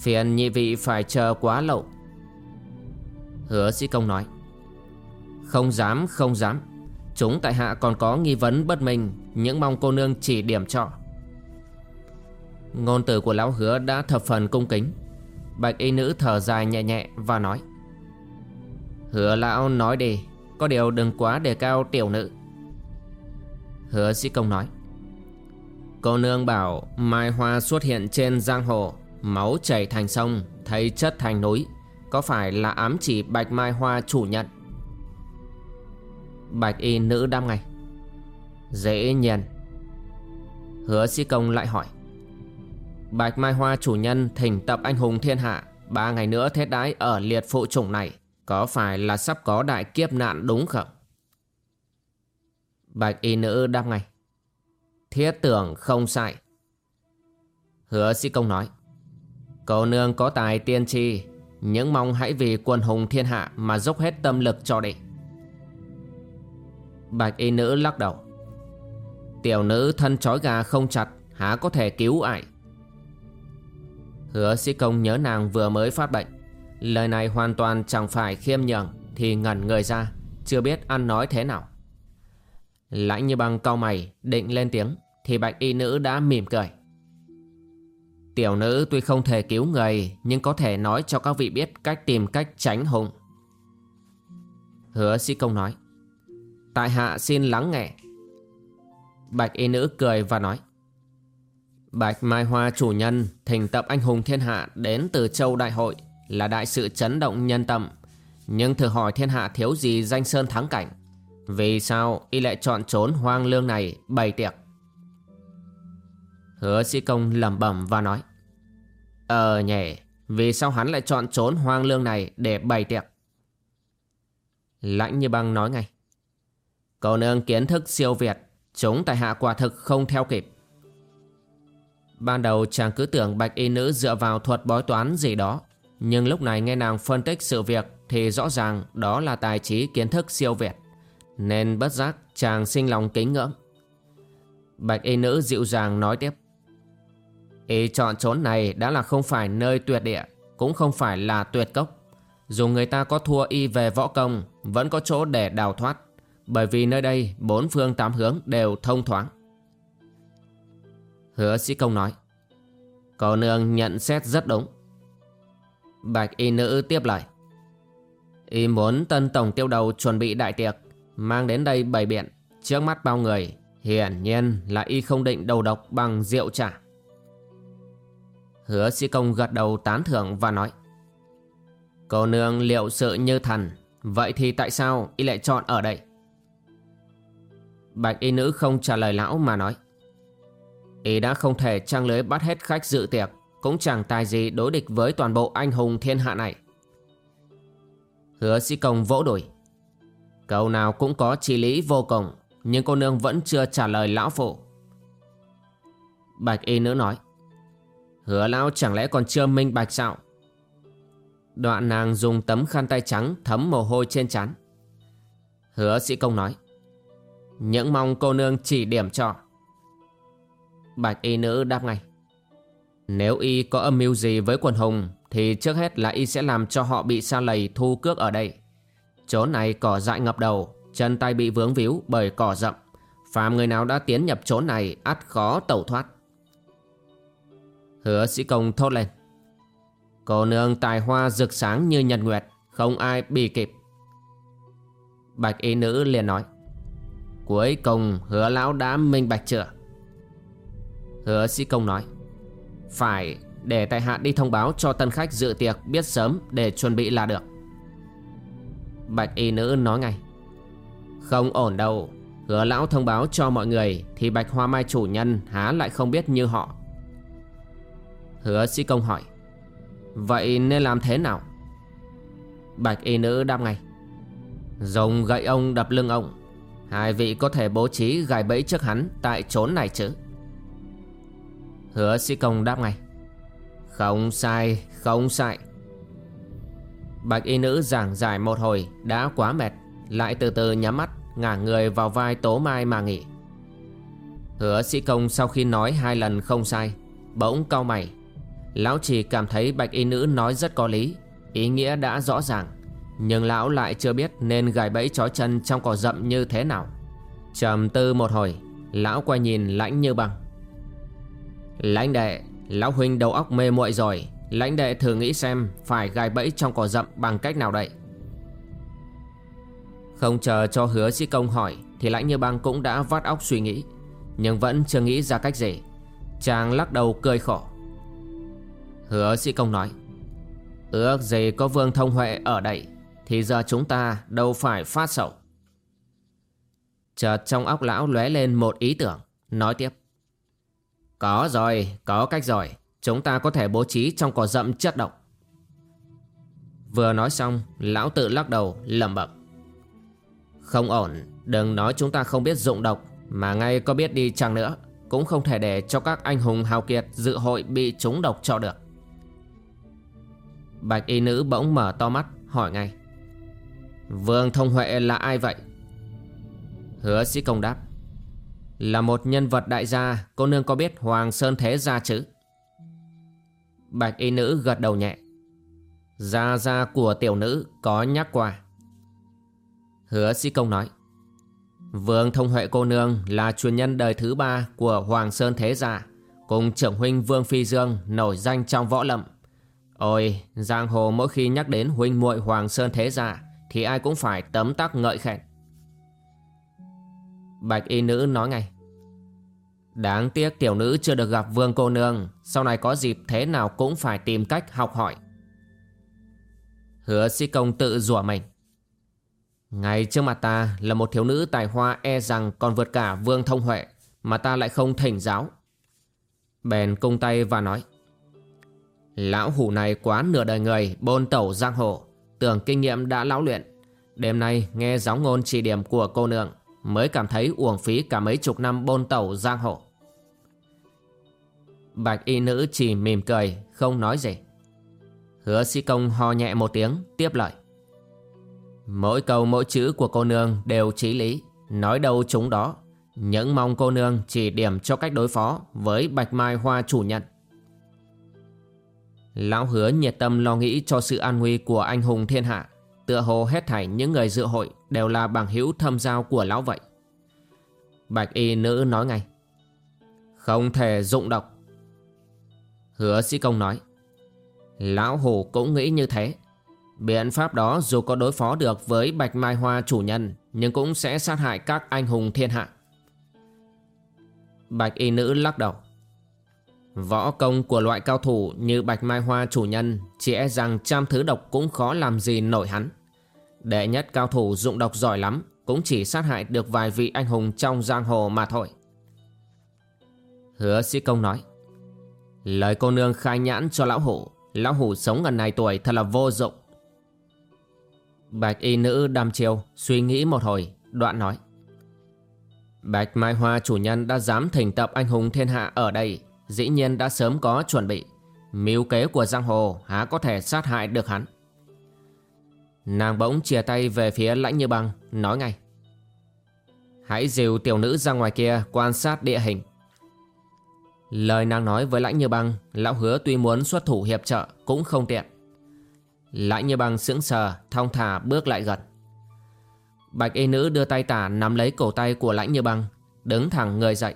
Phiền nhị vị phải chờ quá lâu. Hứa sĩ công nói. Không dám không dám. Chúng tại hạ còn có nghi vấn bất minh, Những mong cô nương chỉ điểm cho. Ngôn từ của lão hứa đã thập phần cung kính. Bạch y nữ thở dài nhẹ nhẹ và nói. Hứa lão nói đi, Có điều đừng quá đề cao tiểu nữ. Hứa sĩ công nói. Cô nương bảo Mai hoa xuất hiện trên giang hồ, Máu chảy thành sông, Thấy chất thành núi, Có phải là ám chỉ bạch mai hoa chủ nhận Bạch y nữ đam ngay. Dễ nhiên. Hứa sĩ công lại hỏi. Bạch mai hoa chủ nhân thỉnh tập anh hùng thiên hạ, Ba ngày nữa thế đái ở liệt phụ chủng này, Có phải là sắp có đại kiếp nạn đúng không? Bạch y nữ đáp ngay. Thiết tưởng không sai. Hứa sĩ công nói, Cô nương có tài tiên tri, Những mong hãy vì quân hùng thiên hạ Mà dốc hết tâm lực cho đi. Bạch y nữ lắc đầu, Tiểu nữ thân trói gà không chặt, Há có thể cứu ai? Hứa sĩ công nhớ nàng vừa mới phát bệnh, Lời này hoàn toàn chẳng phải khiêm nhường Thì ngẩn người ra, Chưa biết ăn nói thế nào. Lãnh như băng cau mày, định lên tiếng, Thì bạch y nữ đã mỉm cười Tiểu nữ tuy không thể cứu người, Nhưng có thể nói cho các vị biết Cách tìm cách tránh hùng Hứa sĩ công nói, Tại hạ xin lắng nghe Bạch y nữ cười và nói, Bạch Mai Hoa chủ nhân thỉnh tập anh hùng thiên hạ đến từ châu đại hội là đại sự chấn động nhân tâm. Nhưng thử hỏi thiên hạ thiếu gì danh sơn thắng cảnh. Vì sao y lại chọn trốn hoang lương này bày tiệc? Hứa sĩ công lẩm bẩm và nói Ờ nhỉ, vì sao hắn lại chọn trốn hoang lương này để bày tiệc? Lãnh như băng nói ngay Cậu nương kiến thức siêu việt Chúng tại hạ quả thực không theo kịp Ban đầu chàng cứ tưởng bạch y nữ dựa vào thuật bói toán gì đó Nhưng lúc này nghe nàng phân tích sự việc Thì rõ ràng đó là tài trí kiến thức siêu việt nên bất giác chàng sinh lòng kính ngưỡng. Bạch y nữ dịu dàng nói tiếp Y chọn chốn này đã là không phải nơi tuyệt địa, Cũng không phải là tuyệt cốc. Dù người ta có thua y về võ công, Vẫn có chỗ để đào thoát, Bởi vì nơi đây bốn phương tám hướng đều thông thoáng. Hứa sĩ công nói, Cô nương nhận xét rất đúng. Bạch y nữ tiếp lời, Y muốn tân tổng tiêu đầu chuẩn bị đại tiệc Mang đến đây bày biện. Trước mắt bao người, Hiển nhiên là y không định đầu độc bằng rượu trả Hứa sĩ công gật đầu tán thưởng và nói, Cô nương liệu sự như thần, Vậy thì tại sao y lại chọn ở đây? Bạch y nữ không trả lời lão mà nói, Y đã không thể trang lưới bắt hết khách dự tiệc, Cũng chẳng tài gì đối địch với toàn bộ anh hùng thiên hạ này. Hứa sĩ công vỗ đùi Câu nào cũng có trí lý vô cùng, Nhưng cô nương vẫn chưa trả lời lão phụ. Bạch y nữ nói, Hứa lão chẳng lẽ còn chưa minh bạch sao? Đoạn nàng dùng tấm khăn tay trắng thấm mồ hôi trên trán. Hứa sĩ công nói, Những mong cô nương chỉ điểm cho. Bạch y nữ đáp ngay, Nếu y có âm mưu gì với quần hùng, Thì trước hết là y sẽ làm cho họ bị sa lầy thu cước ở đây. Chỗ này cỏ dại ngập đầu, Chân tay bị vướng víu bởi cỏ rậm. Phàm người nào đã tiến nhập chỗ này, ắt khó tẩu thoát. Hứa sĩ công thốt lên. Cô nương tài hoa rực sáng như nhật nguyệt, Không ai bị kịp. Bạch y nữ liền nói. Cuối cùng hứa lão đã minh bạch chưa? Hứa sĩ công nói. Phải, để tại hạ đi thông báo cho tân khách dự tiệc biết sớm để chuẩn bị là được. Bạch y nữ nói ngay. Không ổn đâu. Hứa lão thông báo cho mọi người Thì bạch hoa mai chủ nhân há lại không biết như họ. Hứa sĩ công hỏi. Vậy nên làm thế nào? Bạch y nữ đáp ngay. Dùng gậy ông đập lưng ông. Hai vị có thể bố trí gài bẫy trước hắn Tại chốn này chứ? Hứa sĩ công đáp ngay. Không sai Không sai. Bạch y nữ giảng giải một hồi, Đã quá mệt, Lại từ từ nhắm mắt, Ngả người vào vai tố mai mà nghỉ. Hứa sĩ công sau khi nói hai lần không sai, Bỗng cau mày. Lão chỉ cảm thấy bạch y nữ nói rất có lý, Ý nghĩa đã rõ ràng, Nhưng lão lại chưa biết nên gài bẫy chó chân trong cỏ rậm như thế nào. Trầm tư một hồi, Lão quay nhìn lãnh như băng. Lãnh đệ, Lão huynh đầu óc mê muội rồi. Lãnh đệ thử nghĩ xem Phải gài bẫy trong cỏ rậm bằng cách nào đây. Không chờ cho hứa sĩ công hỏi Thì lãnh như băng cũng đã vắt óc suy nghĩ Nhưng vẫn chưa nghĩ ra cách gì. Chàng lắc đầu cười khổ. Hứa sĩ công nói Ước gì có vương thông huệ ở đây Thì giờ chúng ta đâu phải phát sầu. Chợt trong óc lão lóe lên một ý tưởng Nói tiếp Có rồi, có cách rồi. Chúng ta có thể bố trí trong cỏ rậm chất độc. Vừa nói xong, Lão tự lắc đầu, lẩm bẩm. Không ổn, Đừng nói chúng ta không biết dụng độc, Mà ngay có biết đi chăng nữa, Cũng không thể để cho các anh hùng hào kiệt Dự hội bị trúng độc cho được. Bạch y nữ bỗng mở to mắt, hỏi ngay. Vương Thông Huệ là ai vậy? Hứa sĩ công đáp. Là một nhân vật đại gia, Cô nương có biết Hoàng Sơn Thế Gia chứ? Bạch y nữ gật đầu nhẹ. Gia gia của tiểu nữ có nhắc qua. Hứa sĩ công nói Vương Thông Huệ cô nương là truyền nhân đời thứ ba của Hoàng Sơn Thế Gia Cùng trưởng huynh Vương Phi Dương nổi danh trong võ lâm. Ôi, giang hồ mỗi khi nhắc đến huynh muội Hoàng Sơn Thế Gia Thì ai cũng phải tấm tắc ngợi khen. Bạch y nữ nói ngay Đáng tiếc tiểu nữ chưa được gặp vương cô nương. Sau này có dịp thế nào cũng phải tìm cách học hỏi. Hứa sĩ công tự rủa mình. Ngay trước mặt ta là một thiếu nữ tài hoa e rằng còn vượt cả vương thông huệ, Mà ta lại không thỉnh giáo. Bèn cung tay và nói, Lão hủ này quá nửa đời người, bôn tẩu giang hồ, Tưởng kinh nghiệm đã lão luyện. Đêm nay nghe giáo ngôn chỉ điểm của cô nương, Mới cảm thấy uổng phí cả mấy chục năm bôn tẩu giang hồ. Bạch y nữ chỉ mỉm cười, Không nói gì. Hứa sĩ công ho nhẹ một tiếng, Tiếp lời. Mỗi câu mỗi chữ của cô nương đều trí lý, Nói đâu chúng đó. Những mong cô nương chỉ điểm cho cách đối phó Với bạch mai hoa chủ nhận Lão hứa nhiệt tâm lo nghĩ cho sự an nguy của anh hùng thiên hạ, Tựa hồ hết thảy những người dự hội Đều là bằng hữu thâm giao của lão vậy. Bạch y nữ nói ngay. Không thể dụng độc. Hứa sĩ công nói. Lão hủ cũng nghĩ như thế. Biện pháp đó dù có đối phó được với Bạch Mai Hoa chủ nhân, Nhưng cũng sẽ sát hại các anh hùng thiên hạ. Bạch y nữ lắc đầu. Võ công của loại cao thủ như Bạch Mai Hoa chủ nhân Chỉ e rằng trăm thứ độc cũng khó làm gì nổi hắn. Đệ nhất cao thủ dụng độc giỏi lắm, Cũng chỉ sát hại được vài vị anh hùng trong giang hồ mà thôi. Hứa sĩ công nói. Lời cô nương khai nhãn cho lão hủ. Lão hủ sống gần này tuổi thật là vô dụng. Bạch y nữ đam chiêu, Suy nghĩ một hồi, Đoạn nói. Bạch Mai Hoa chủ nhân đã dám thỉnh tập anh hùng thiên hạ ở đây. Dĩ nhiên đã sớm có chuẩn bị. Mưu kế của giang hồ há có thể sát hại được hắn. Nàng bỗng chia tay về phía lãnh như băng, Nói ngay. Hãy dìu tiểu nữ ra ngoài kia quan sát địa hình. Lời nàng nói với lãnh như băng, Lão hứa tuy muốn xuất thủ hiệp trợ Cũng không tiện. Lãnh như băng sững sờ, Thong thả bước lại gần. Bạch y nữ đưa tay tả nắm lấy cổ tay của lãnh như băng, Đứng thẳng người dậy.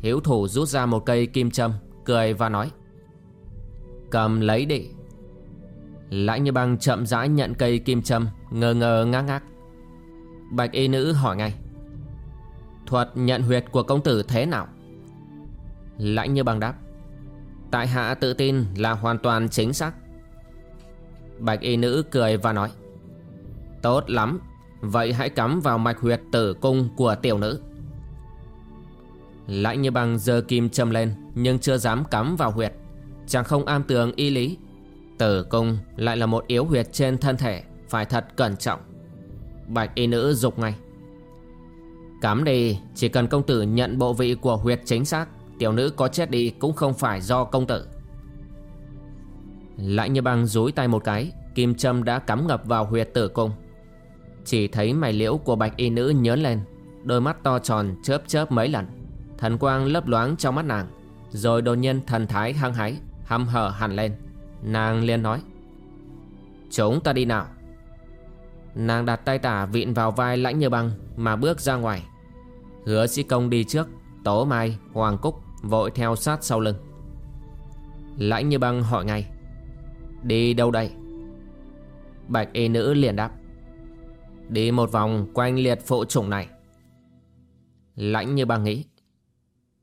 Hiếu thủ rút ra một cây kim châm, Cười và nói, Cầm lấy đi. Lãnh như băng chậm rãi nhận cây kim châm Ngờ ngờ ngác ngác. Bạch y nữ hỏi ngay, Thuật nhận huyệt của công tử thế nào? Lãnh như bằng đáp, Tại hạ tự tin là hoàn toàn chính xác. Bạch y nữ cười và nói, Tốt lắm, Vậy hãy cắm vào mạch huyệt tử cung của tiểu nữ. Lãnh như bằng giơ kim châm lên, Nhưng chưa dám cắm vào huyệt. Chàng không am tường y lý, Tử cung lại là một yếu huyệt trên thân thể, Phải thật cẩn trọng. Bạch y nữ dục ngay, Cắm đi, Chỉ cần công tử nhận bộ vị của huyệt chính xác Tiểu nữ có chết đi cũng không phải do công tử. Lãnh như băng rúi tay một cái Kim châm đã cắm ngập vào huyệt tử cung. Chỉ thấy mày liễu của bạch y nữ nhớn lên Đôi mắt to tròn chớp chớp mấy lần. Thần quang lấp loáng trong mắt nàng Rồi đột nhiên thần thái hăng hái Hăm hở hẳn lên. Nàng liền nói Chúng ta đi nào. Nàng đặt tay tả vịn vào vai lãnh như băng Mà bước ra ngoài. Hứa sĩ công đi trước Tố Mai, Hoàng Cúc vội theo sát sau lưng. Lãnh như băng hỏi ngay, Đi đâu đây? Bạch y nữ liền đáp, Đi một vòng quanh liệt phụ chủng này. Lãnh như băng nghĩ,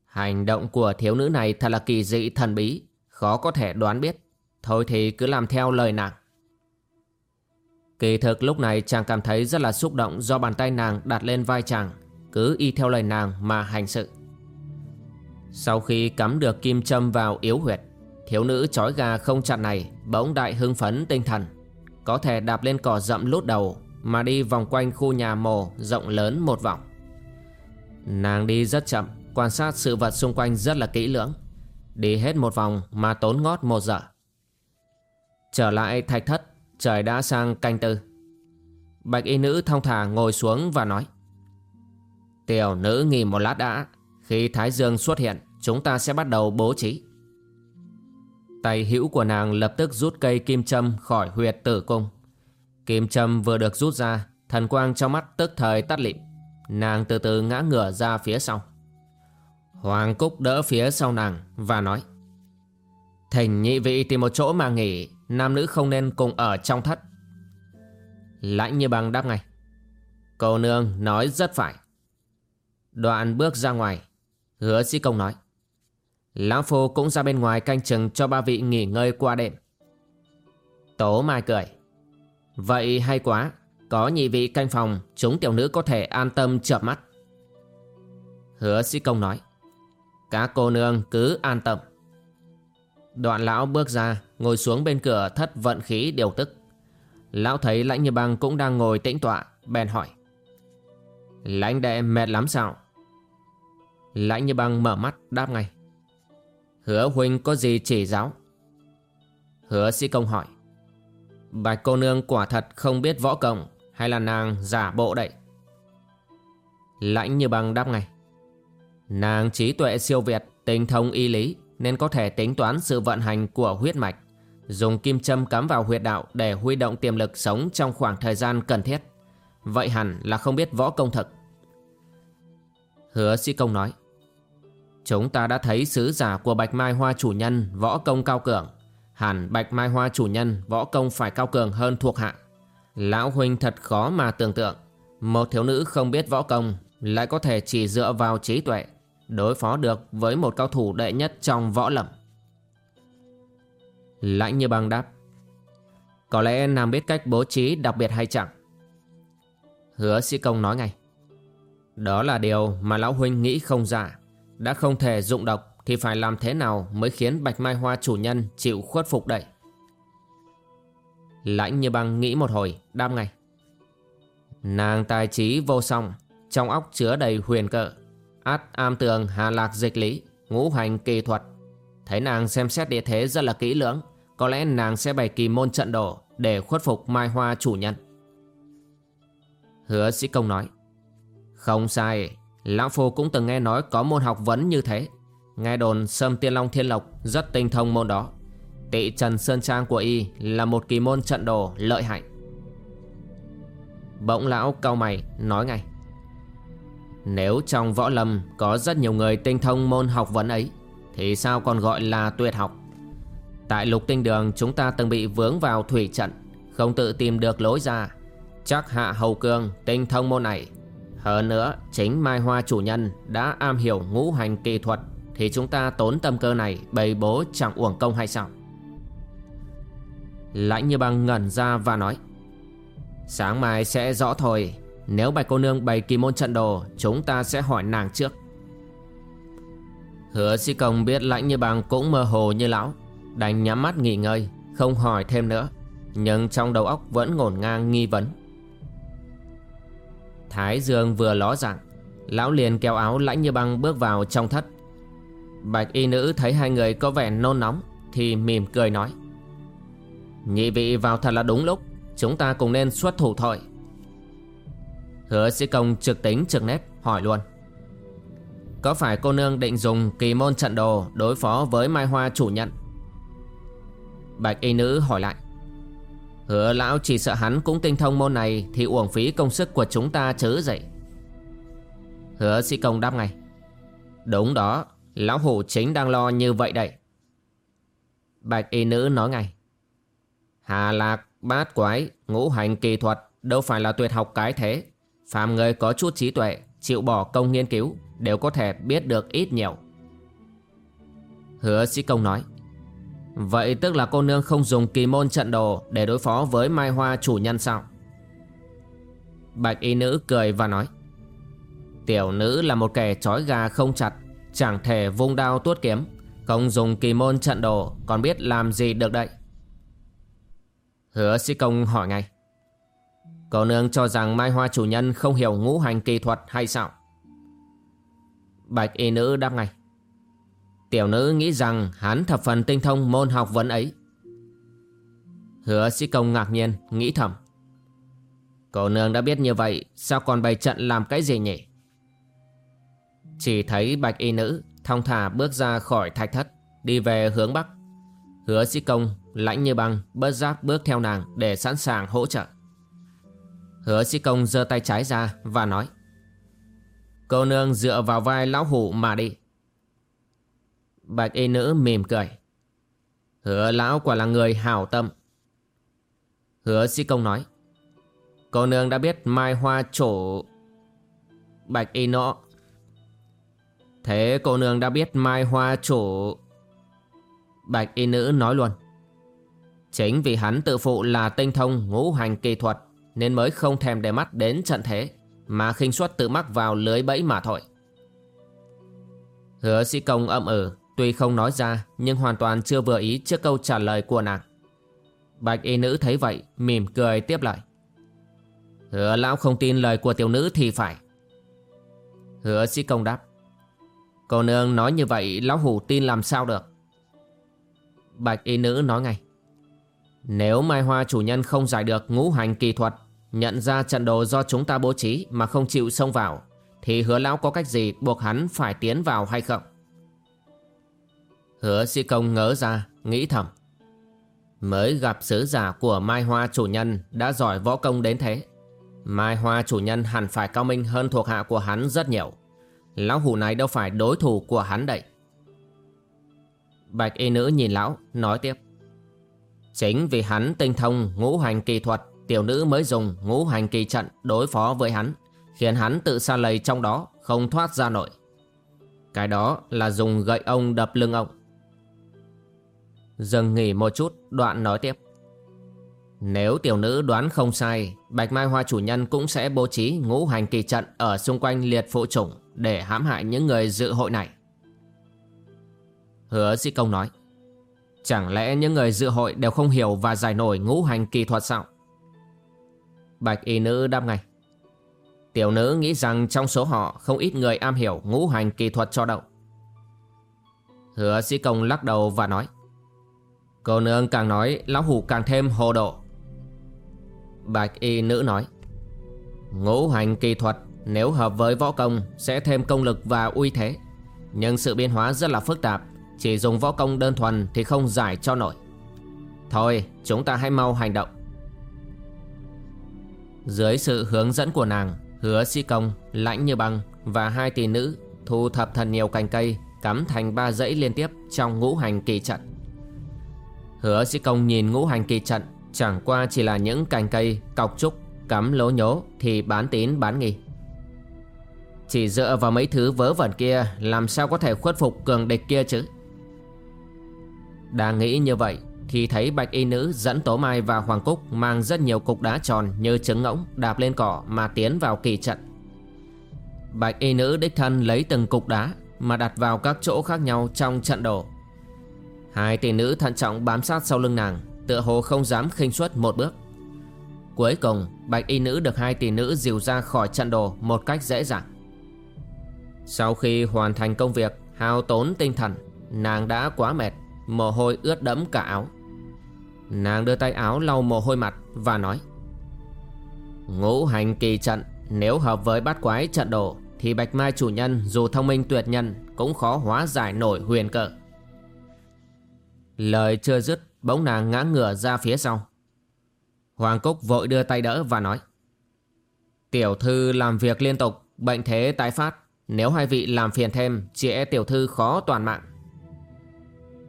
Hành động của thiếu nữ này thật là kỳ dị thần bí, Khó có thể đoán biết. Thôi thì cứ làm theo lời nàng. Kỳ thực lúc này chàng cảm thấy rất là xúc động Do bàn tay nàng đặt lên vai chàng, Cứ y theo lời nàng mà hành sự. Sau khi cắm được kim châm vào yếu huyệt, Thiếu nữ chói gà không chặt này Bỗng đại hưng phấn tinh thần. Có thể đạp lên cỏ rậm lút đầu Mà đi vòng quanh khu nhà mồ Rộng lớn một vòng. Nàng đi rất chậm, Quan sát sự vật xung quanh rất là kỹ lưỡng. Đi hết một vòng mà tốn ngót một giờ. Trở lại thạch thất, Trời đã sang canh tư. Bạch y nữ thong thả ngồi xuống và nói, Tiểu nữ nghỉ một lát đã. Khi Thái Dương xuất hiện, Chúng ta sẽ bắt đầu bố trí. Tay hữu của nàng lập tức rút cây kim châm khỏi huyệt tử cung. Kim châm vừa được rút ra, Thần quang trong mắt tức thời tắt lịm. Nàng từ từ ngã ngửa ra phía sau. Hoàng Cúc đỡ phía sau nàng và nói Thỉnh nhị vị tìm một chỗ mà nghỉ, Nam nữ không nên cùng ở trong thất. Lãnh như bằng đáp ngay, Cô nương nói rất phải. Đoạn bước ra ngoài Hứa sĩ công nói. Lão Phu cũng ra bên ngoài canh chừng cho ba vị nghỉ ngơi qua đêm. Tố Mai cười. Vậy hay quá, Có nhị vị canh phòng, Chúng tiểu nữ có thể an tâm chợp mắt. Hứa sĩ công nói. Các cô nương cứ an tâm. Đoạn lão bước ra, Ngồi xuống bên cửa thất vận khí điều tức. Lão thấy lãnh như băng cũng đang ngồi tĩnh tọa, Bèn hỏi. Lãnh đệ mệt lắm sao? Lãnh như băng mở mắt đáp ngay. Hứa huynh có gì chỉ giáo? Hứa sĩ công hỏi. Bạch cô nương quả thật không biết võ công Hay là nàng giả bộ đậy Lãnh như băng đáp ngay. Nàng trí tuệ siêu việt, Tinh thông y lý, Nên có thể tính toán sự vận hành của huyết mạch, Dùng kim châm cắm vào huyệt đạo Để huy động tiềm lực sống trong khoảng thời gian cần thiết. Vậy hẳn là không biết võ công thực. Hứa sĩ công nói. Chúng ta đã thấy sứ giả của Bạch Mai Hoa chủ nhân, võ công cao cường. Hẳn Bạch Mai Hoa chủ nhân, võ công phải cao cường hơn thuộc hạ. Lão Huynh thật khó mà tưởng tượng. Một thiếu nữ không biết võ công Lại có thể chỉ dựa vào trí tuệ, Đối phó được với một cao thủ đệ nhất trong võ lầm Lãnh như băng đáp, Có lẽ nàng biết cách bố trí đặc biệt hay chẳng? Hứa sĩ công nói ngay, Đó là điều mà lão huynh nghĩ không giả đã không thể dụng độc Thì phải làm thế nào mới khiến Bạch Mai Hoa chủ nhân chịu khuất phục đậy Lãnh như băng nghĩ một hồi, Đáp ngay. Nàng tài trí vô song, Trong óc chứa đầy huyền cỡ Át am tường hà lạc dịch lý, Ngũ hành kỳ thuật. Thấy nàng xem xét địa thế rất là kỹ lưỡng, Có lẽ nàng sẽ bày kỳ môn trận đổ Để khuất phục Mai Hoa chủ nhân. Hứa sĩ công nói, Không sai Lão Phu cũng từng nghe nói có môn học vấn như thế. Nghe đồn Sâm Tiên Long Thiên Lộc rất tinh thông môn đó. Tị Trần Sơn Trang của y là một kỳ môn trận đồ lợi hại. Bỗng lão cau mày, nói ngay. Nếu trong võ lâm có rất nhiều người tinh thông môn học vấn ấy, Thì sao còn gọi là tuyệt học? Tại lục tinh đường, chúng ta từng bị vướng vào thủy trận, Không tự tìm được lối ra. Chắc hạ hầu cương tinh thông môn này. Hơn nữa, chính Mai Hoa chủ nhân đã am hiểu ngũ hành kỳ thuật, Thì chúng ta tốn tâm cơ này bày bố chẳng uổng công hay sao? Lãnh như băng ngẩn ra và nói, Sáng mai sẽ rõ thôi. Nếu bạch cô nương bày kỳ môn trận đồ, Chúng ta sẽ hỏi nàng trước. Hứa sĩ công biết lãnh như băng cũng mơ hồ như lão, Đành nhắm mắt nghỉ ngơi, Không hỏi thêm nữa. Nhưng trong đầu óc vẫn ngổn ngang nghi vấn. Thái Dương vừa ló dạng. Lão liền kéo áo lãnh như băng bước vào trong thất. Bạch y nữ thấy hai người có vẻ nôn nóng Thì mỉm cười nói. Nhị vị vào thật là đúng lúc, Chúng ta cùng nên xuất thủ thôi. Hứa sĩ công trực tính trực nét hỏi luôn. Có phải cô nương định dùng kỳ môn trận đồ Đối phó với Mai Hoa chủ nhận Bạch y nữ hỏi lại. Hứa lão chỉ sợ hắn cũng tinh thông môn này Thì uổng phí công sức của chúng ta chớ dậy. Hứa sĩ công đáp ngay. Đúng đó Lão hủ chính đang lo như vậy đây Bạch y nữ nói ngay. Hà lạc, bát quái, ngũ hành kỳ thuật Đâu phải là tuyệt học cái thế. Phàm người có chút trí tuệ Chịu bỏ công nghiên cứu Đều có thể biết được ít nhiều. Hứa sĩ công nói. Vậy tức là cô nương không dùng kỳ môn trận đồ Để đối phó với Mai Hoa chủ nhân sao? Bạch y nữ cười và nói, Tiểu nữ là một kẻ trói gà không chặt, Chẳng thể vung đao tuốt kiếm, Không dùng kỳ môn trận đồ, Còn biết làm gì được đây? Hứa sĩ công hỏi ngay, Cô nương cho rằng Mai Hoa chủ nhân không hiểu ngũ hành kỳ thuật hay sao? Bạch y nữ đáp ngay Tiểu nữ nghĩ rằng hắn thập phần tinh thông môn học vấn ấy. Hứa sĩ công ngạc nhiên, nghĩ thầm. Cô nương đã biết như vậy, sao còn bày trận làm cái gì nhỉ? Chỉ thấy bạch y nữ thong thả bước ra khỏi thạch thất, đi về hướng bắc. Hứa sĩ công lãnh như băng, bất giác bước theo nàng để sẵn sàng hỗ trợ. Hứa sĩ công giơ tay trái ra và nói. Cô nương dựa vào vai lão hủ mà đi. Bạch y nữ mỉm cười. Hứa lão quả là người hảo tâm. Hứa sĩ công nói. Cô nương đã biết mai hoa chủ... Bạch y nọ. Thế cô nương đã biết mai hoa chủ... Bạch y nữ nói luôn. Chính vì hắn tự phụ là tinh thông ngũ hành kỳ thuật nên mới không thèm để mắt đến trận thế, mà khinh suất tự mắc vào lưới bẫy mà thôi. Hứa sĩ công âm ừ Tuy không nói ra nhưng hoàn toàn chưa vừa ý trước câu trả lời của nàng. Bạch y nữ thấy vậy mỉm cười tiếp lại Hứa lão không tin lời của tiểu nữ thì phải. Hứa sĩ công đáp. Cô nương nói như vậy lão hủ tin làm sao được. Bạch y nữ nói ngay. Nếu Mai Hoa chủ nhân không giải được ngũ hành kỳ thuật, nhận ra trận đồ do chúng ta bố trí mà không chịu xông vào, thì hứa lão có cách gì buộc hắn phải tiến vào hay không? Hứa sĩ công ngỡ ra, nghĩ thầm. Mới gặp sứ giả của Mai Hoa chủ nhân đã giỏi võ công đến thế. Mai Hoa chủ nhân hẳn phải cao minh hơn thuộc hạ của hắn rất nhiều. Lão hủ này đâu phải đối thủ của hắn đậy. Bạch y nữ nhìn lão, nói tiếp. Chính vì hắn tinh thông ngũ hành kỳ thuật, tiểu nữ mới dùng ngũ hành kỳ trận đối phó với hắn, khiến hắn tự xa lầy trong đó, không thoát ra nổi. Cái đó là dùng gậy ông đập lưng ông. Dừng nghỉ một chút, đoạn nói tiếp. Nếu tiểu nữ đoán không sai, Bạch Mai Hoa chủ nhân cũng sẽ bố trí ngũ hành kỳ trận Ở xung quanh liệt phụ chủng Để hãm hại những người dự hội này. Hứa sĩ công nói, Chẳng lẽ những người dự hội đều không hiểu Và giải nổi ngũ hành kỳ thuật sao? Bạch y nữ đáp ngay, Tiểu nữ nghĩ rằng trong số họ Không ít người am hiểu ngũ hành kỳ thuật cho đậu Hứa sĩ công lắc đầu và nói Cô nương càng nói Lão Hủ càng thêm hồ độ Bạch y nữ nói Ngũ hành kỳ thuật Nếu hợp với võ công Sẽ thêm công lực và uy thế. Nhưng sự biến hóa rất là phức tạp Chỉ dùng võ công đơn thuần Thì không giải cho nổi. Thôi chúng ta hãy mau hành động. Dưới sự hướng dẫn của nàng Hứa si công, lãnh như băng Và hai tỷ nữ Thu thập thần nhiều cành cây Cắm thành ba dãy liên tiếp Trong ngũ hành kỳ trận. Hứa sĩ công nhìn ngũ hành kỳ trận Chẳng qua chỉ là những cành cây, cọc trúc Cắm lố nhố thì bán tín bán nghi. Chỉ dựa vào mấy thứ vớ vẩn kia Làm sao có thể khuất phục cường địch kia chứ? Đang nghĩ như vậy Thì thấy bạch y nữ dẫn Tố Mai và Hoàng Cúc Mang rất nhiều cục đá tròn như trứng ngỗng Đạp lên cỏ mà tiến vào kỳ trận. Bạch y nữ đích thân lấy từng cục đá Mà đặt vào các chỗ khác nhau trong trận đồ. Hai tỷ nữ thận trọng bám sát sau lưng nàng, Tựa hồ không dám khinh suất một bước. Cuối cùng, bạch y nữ được hai tỷ nữ dìu ra khỏi trận đồ một cách dễ dàng. Sau khi hoàn thành công việc, hao tốn tinh thần, Nàng đã quá mệt, Mồ hôi ướt đẫm cả áo. Nàng đưa tay áo lau mồ hôi mặt và nói, Ngũ hành kỳ trận, Nếu hợp với bát quái trận đồ, Thì bạch mai chủ nhân dù thông minh tuyệt nhân Cũng khó hóa giải nổi huyền cờ. Lời chưa dứt Bỗng nàng ngã ngửa ra phía sau. Hoàng Cúc vội đưa tay đỡ và nói, Tiểu thư làm việc liên tục, Bệnh thế tái phát. Nếu hai vị làm phiền thêm, Chị e tiểu thư khó toàn mạng.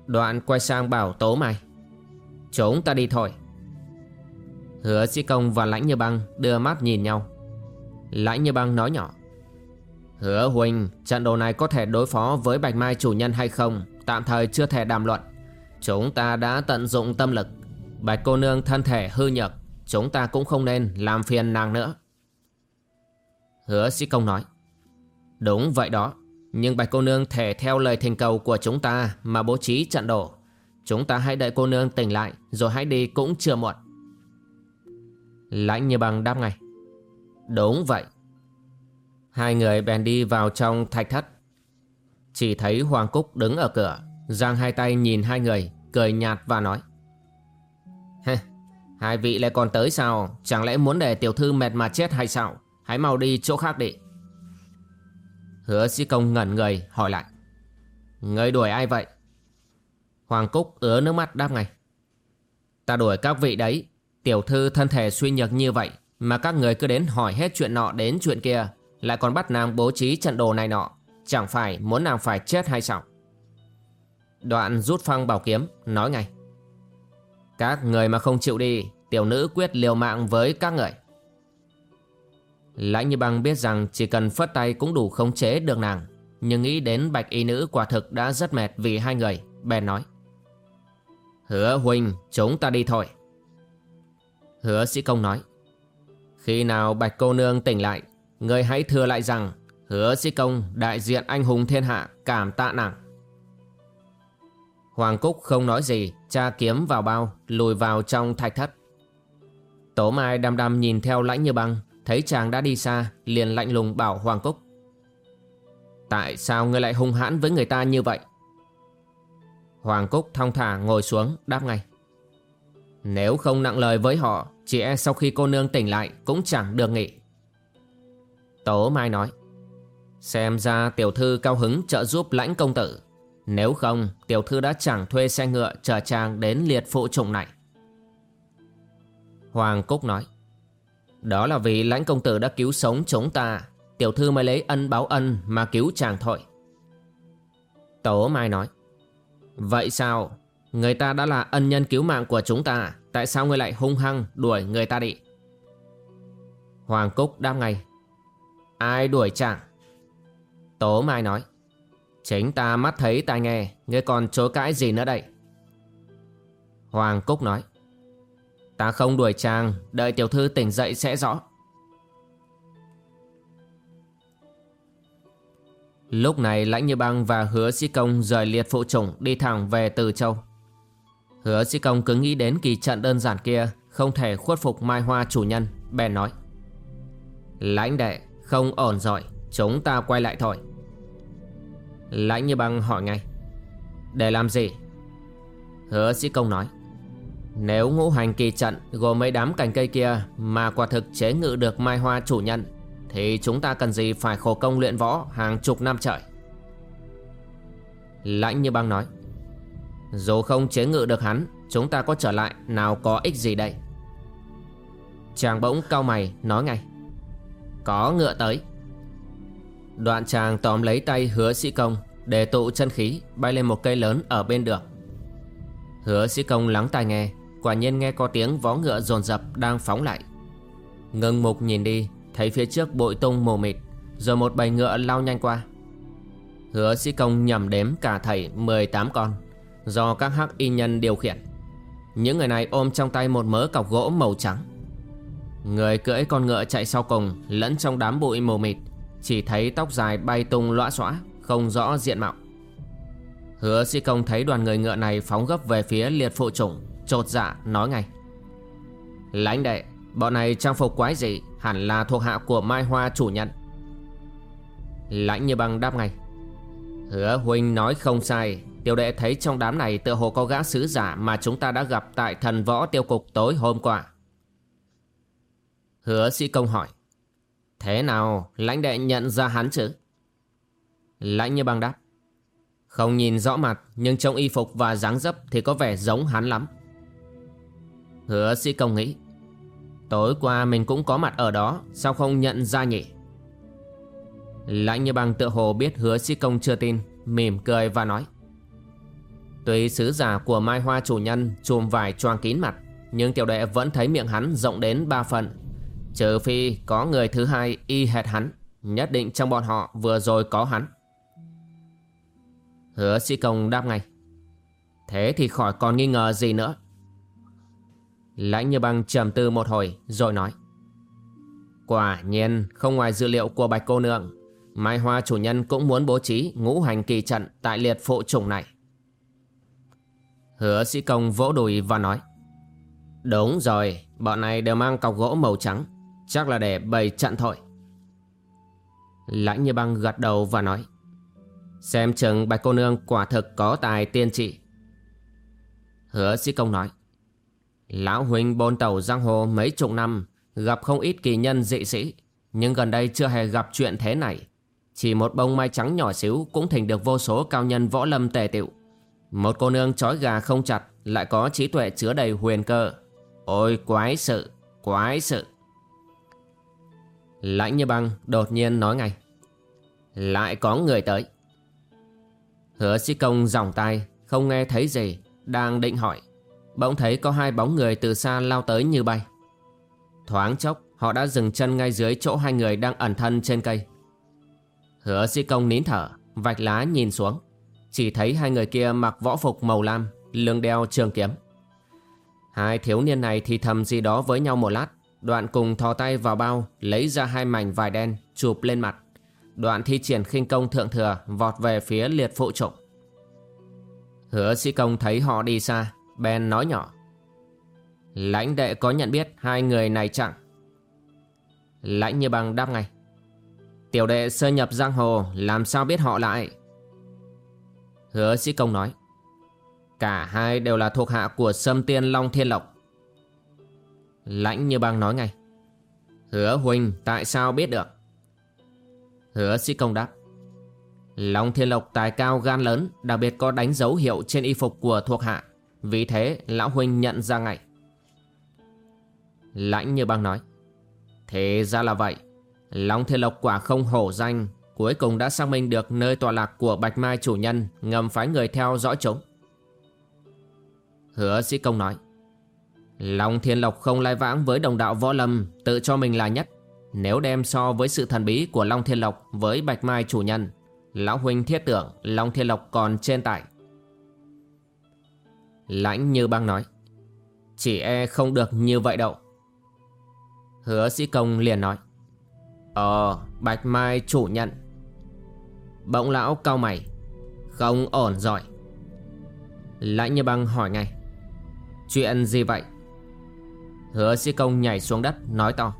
Đoạn quay sang bảo Tố Mai, Chúng ta đi thôi. Hứa sĩ công và lãnh như băng Đưa mắt nhìn nhau. Lãnh như băng nói nhỏ, Hứa huynh Trận đồ này có thể đối phó với Bạch Mai chủ nhân hay không, Tạm thời chưa thể đàm luận. Chúng ta đã tận dụng tâm lực. Bạch cô nương thân thể hư nhược, Chúng ta cũng không nên làm phiền nàng nữa. Hứa sĩ công nói, Đúng vậy đó, Nhưng bạch cô nương thể theo lời thỉnh cầu của chúng ta Mà bố trí trận đổ Chúng ta hãy đợi cô nương tỉnh lại, Rồi hãy đi cũng chưa muộn. Lãnh như bằng đáp ngay, Đúng vậy. Hai người bèn đi vào trong thạch thất. Chỉ thấy Hoàng Cúc đứng ở cửa. Giang hai tay nhìn hai người, Cười nhạt và nói. Hai vị lại còn tới sao? Chẳng lẽ muốn để tiểu thư mệt mà chết hay sao? Hãy mau đi chỗ khác đi. Hứa sĩ công ngẩn người, hỏi lại. Người đuổi ai vậy? Hoàng Cúc ứa nước mắt đáp ngay. Ta đuổi các vị đấy. Tiểu thư thân thể suy nhược như vậy, Mà các người cứ đến hỏi hết chuyện nọ đến chuyện kia, Lại còn bắt nàng bố trí trận đồ này nọ. Chẳng phải muốn nàng phải chết hay sao? Đoạn rút phăng bảo kiếm, Nói ngay. Các người mà không chịu đi, Tiểu nữ quyết liều mạng với các người. Lãnh như băng biết rằng Chỉ cần phất tay cũng đủ khống chế được nàng, Nhưng nghĩ đến bạch y nữ quả thực đã rất mệt vì hai người, Bèn nói. Hứa huynh chúng ta đi thôi. Hứa sĩ công nói. Khi nào bạch cô nương tỉnh lại, Người hãy thừa lại rằng, Hứa sĩ công, đại diện anh hùng thiên hạ, Cảm tạ nàng. Hoàng Cúc không nói gì, Cha kiếm vào bao, Lùi vào trong thạch thất. Tố Mai đăm đăm nhìn theo lãnh như băng, Thấy chàng đã đi xa, Liền lạnh lùng bảo Hoàng Cúc. Tại sao ngươi lại hung hãn với người ta như vậy? Hoàng Cúc thong thả ngồi xuống, đáp ngay. Nếu không nặng lời với họ, Chị e sau khi cô nương tỉnh lại Cũng chẳng được nghỉ. Tố Mai nói, Xem ra tiểu thư cao hứng trợ giúp lãnh công tử. Nếu không, tiểu thư đã chẳng thuê xe ngựa Chờ chàng đến liệt phụ trùng này. Hoàng Cúc nói, Đó là vì lãnh công tử đã cứu sống chúng ta. Tiểu thư mới lấy ân báo ân mà cứu chàng thôi. Tố Mai nói, Vậy sao? Người ta đã là ân nhân cứu mạng của chúng ta. Tại sao ngươi lại hung hăng đuổi người ta đi? Hoàng Cúc đáp ngay, Ai đuổi chàng? Tố Mai nói Chính ta mắt thấy tai nghe Ngươi còn chối cãi gì nữa đây Hoàng Cúc nói Ta không đuổi chàng Đợi tiểu thư tỉnh dậy sẽ rõ Lúc này Lãnh Như Băng và Hứa Sĩ Công rời liệt phụ chủng đi thẳng về Từ Châu. Hứa Sĩ Công cứ nghĩ đến kỳ trận đơn giản kia không thể khuất phục Mai Hoa chủ nhân, bèn nói. Lãnh đệ, không ổn rồi, chúng ta quay lại thôi. Lãnh Như Băng hỏi ngay. Để làm gì? Hứa Sĩ Công nói. Nếu ngũ hành kỳ trận gồm mấy đám cành cây kia mà quả thực chế ngự được Mai Hoa chủ nhân, thì chúng ta cần gì phải khổ công luyện võ hàng chục năm trời Lãnh như băng nói Dù không chế ngự được hắn, Chúng ta có trở lại nào có ích gì đây Chàng bỗng cau mày, nói ngay Có ngựa tới Đoạn chàng tóm lấy tay hứa sĩ công để tụ chân khí, bay lên một cây lớn ở bên đường. Hứa sĩ công lắng tai nghe, Quả nhiên nghe có tiếng vó ngựa dồn dập đang phóng lại. Ngưng mục nhìn đi, Thấy phía trước bội tung mù mịt, Rồi một bầy ngựa lao nhanh qua. Hứa sĩ công nhầm đếm cả thầy 18 con, Do các hắc y nhân điều khiển. Những người này ôm trong tay một mớ cọc gỗ màu trắng. Người cưỡi con ngựa chạy sau cùng, Lẫn trong đám bụi mù mịt, Chỉ thấy tóc dài bay tung lõa xõa. Không rõ diện mạo. Hứa sĩ công thấy đoàn người ngựa này phóng gấp về phía liệt phụ chủng trột dạ nói ngay. Lãnh đệ, Bọn này trang phục quái gì Hẳn là thuộc hạ của Mai Hoa chủ nhận Lãnh như băng đáp ngay. Hứa huynh nói không sai, Tiểu đệ thấy trong đám này tựa hồ có gã sứ giả Mà chúng ta đã gặp tại thần võ tiêu cục tối hôm qua. Hứa sĩ công hỏi. Thế nào, lãnh đệ nhận ra hắn chứ? Lãnh như băng đáp. Không nhìn rõ mặt, Nhưng trong y phục và dáng dấp Thì có vẻ giống hắn lắm. Hứa sĩ công nghĩ, Tối qua mình cũng có mặt ở đó, Sao không nhận ra nhỉ? Lãnh như băng tự hồ biết hứa sĩ công chưa tin, Mỉm cười và nói, Tuy sứ giả của Mai Hoa chủ nhân Chùm vải choàng kín mặt, Nhưng tiểu đệ vẫn thấy miệng hắn rộng đến ba phần. Trừ phi có người thứ hai y hệt hắn, Nhất định trong bọn họ vừa rồi có hắn. Hứa sĩ công đáp ngay. Thế thì khỏi còn nghi ngờ gì nữa. Lãnh như băng trầm tư một hồi rồi nói. Quả nhiên không ngoài dữ liệu của bạch cô nương Mai Hoa chủ nhân cũng muốn bố trí ngũ hành kỳ trận tại liệt phụ chủng này. Hứa sĩ công vỗ đùi và nói. Đúng rồi, bọn này đều mang cọc gỗ màu trắng Chắc là để bày trận thôi. Lãnh như băng gật đầu và nói. Xem chừng bạch cô nương quả thực có tài tiên trị Hứa sĩ công nói, Lão huynh bôn tàu giang hồ mấy chục năm, Gặp không ít kỳ nhân dị sĩ, Nhưng gần đây chưa hề gặp chuyện thế này. Chỉ một bông mai trắng nhỏ xíu Cũng thành được vô số cao nhân võ lâm tề tiệu Một cô nương trói gà không chặt Lại có trí tuệ chứa đầy huyền cơ. Ôi, quái sự Quái sự. Lãnh như băng đột nhiên nói ngay, Lại có người tới. Hứa sĩ công dòng tay Không nghe thấy gì, Đang định hỏi. Bỗng thấy có hai bóng người từ xa lao tới như bay. Thoáng chốc, Họ đã dừng chân ngay dưới chỗ hai người đang ẩn thân trên cây. Hứa sĩ công nín thở, Vạch lá nhìn xuống. Chỉ thấy hai người kia mặc võ phục màu lam, Lưng đeo trường kiếm. Hai thiếu niên này thì thầm gì đó với nhau một lát, Đoạn cùng thò tay vào bao, Lấy ra hai mảnh vải đen, Chụp lên mặt. Đoạn thi triển khinh công thượng thừa Vọt về phía liệt phụ trụng. Hứa sĩ công thấy họ đi xa Ben nói nhỏ. Lãnh đệ có nhận biết hai người này chẳng Lãnh như bằng đáp ngay. Tiểu đệ sơ nhập giang hồ, Làm sao biết họ lại? Hứa sĩ công nói. Cả hai đều là thuộc hạ của Sâm Tiên Long Thiên Lộc. Lãnh như băng nói ngay. Hứa huynh tại sao biết được? Hứa sĩ công đáp Long Thiên Lộc tài cao gan lớn, Đặc biệt có đánh dấu hiệu trên y phục của thuộc hạ. Vì thế, lão huynh nhận ra ngay. Lãnh như băng nói, Thế ra là vậy. Long Thiên Lộc quả không hổ danh, Cuối cùng đã xác minh được nơi tọa lạc của Bạch Mai chủ nhân, Ngầm phái người theo dõi chúng. Hứa sĩ công nói Long Thiên Lộc không lai vãng với đồng đạo võ lâm, Tự cho mình là nhất. Nếu đem so với sự thần bí của Long Thiên Lộc Với Bạch Mai chủ nhân, Lão Huynh thiết tưởng Long Thiên Lộc còn trên tại. Lãnh như băng nói, Chỉ e không được như vậy đâu. Hứa sĩ công liền nói Ờ Bạch Mai chủ nhận Bỗng lão cao mày, Không ổn rồi. Lãnh như băng hỏi ngay, Chuyện gì vậy? Hứa sĩ công nhảy xuống đất nói to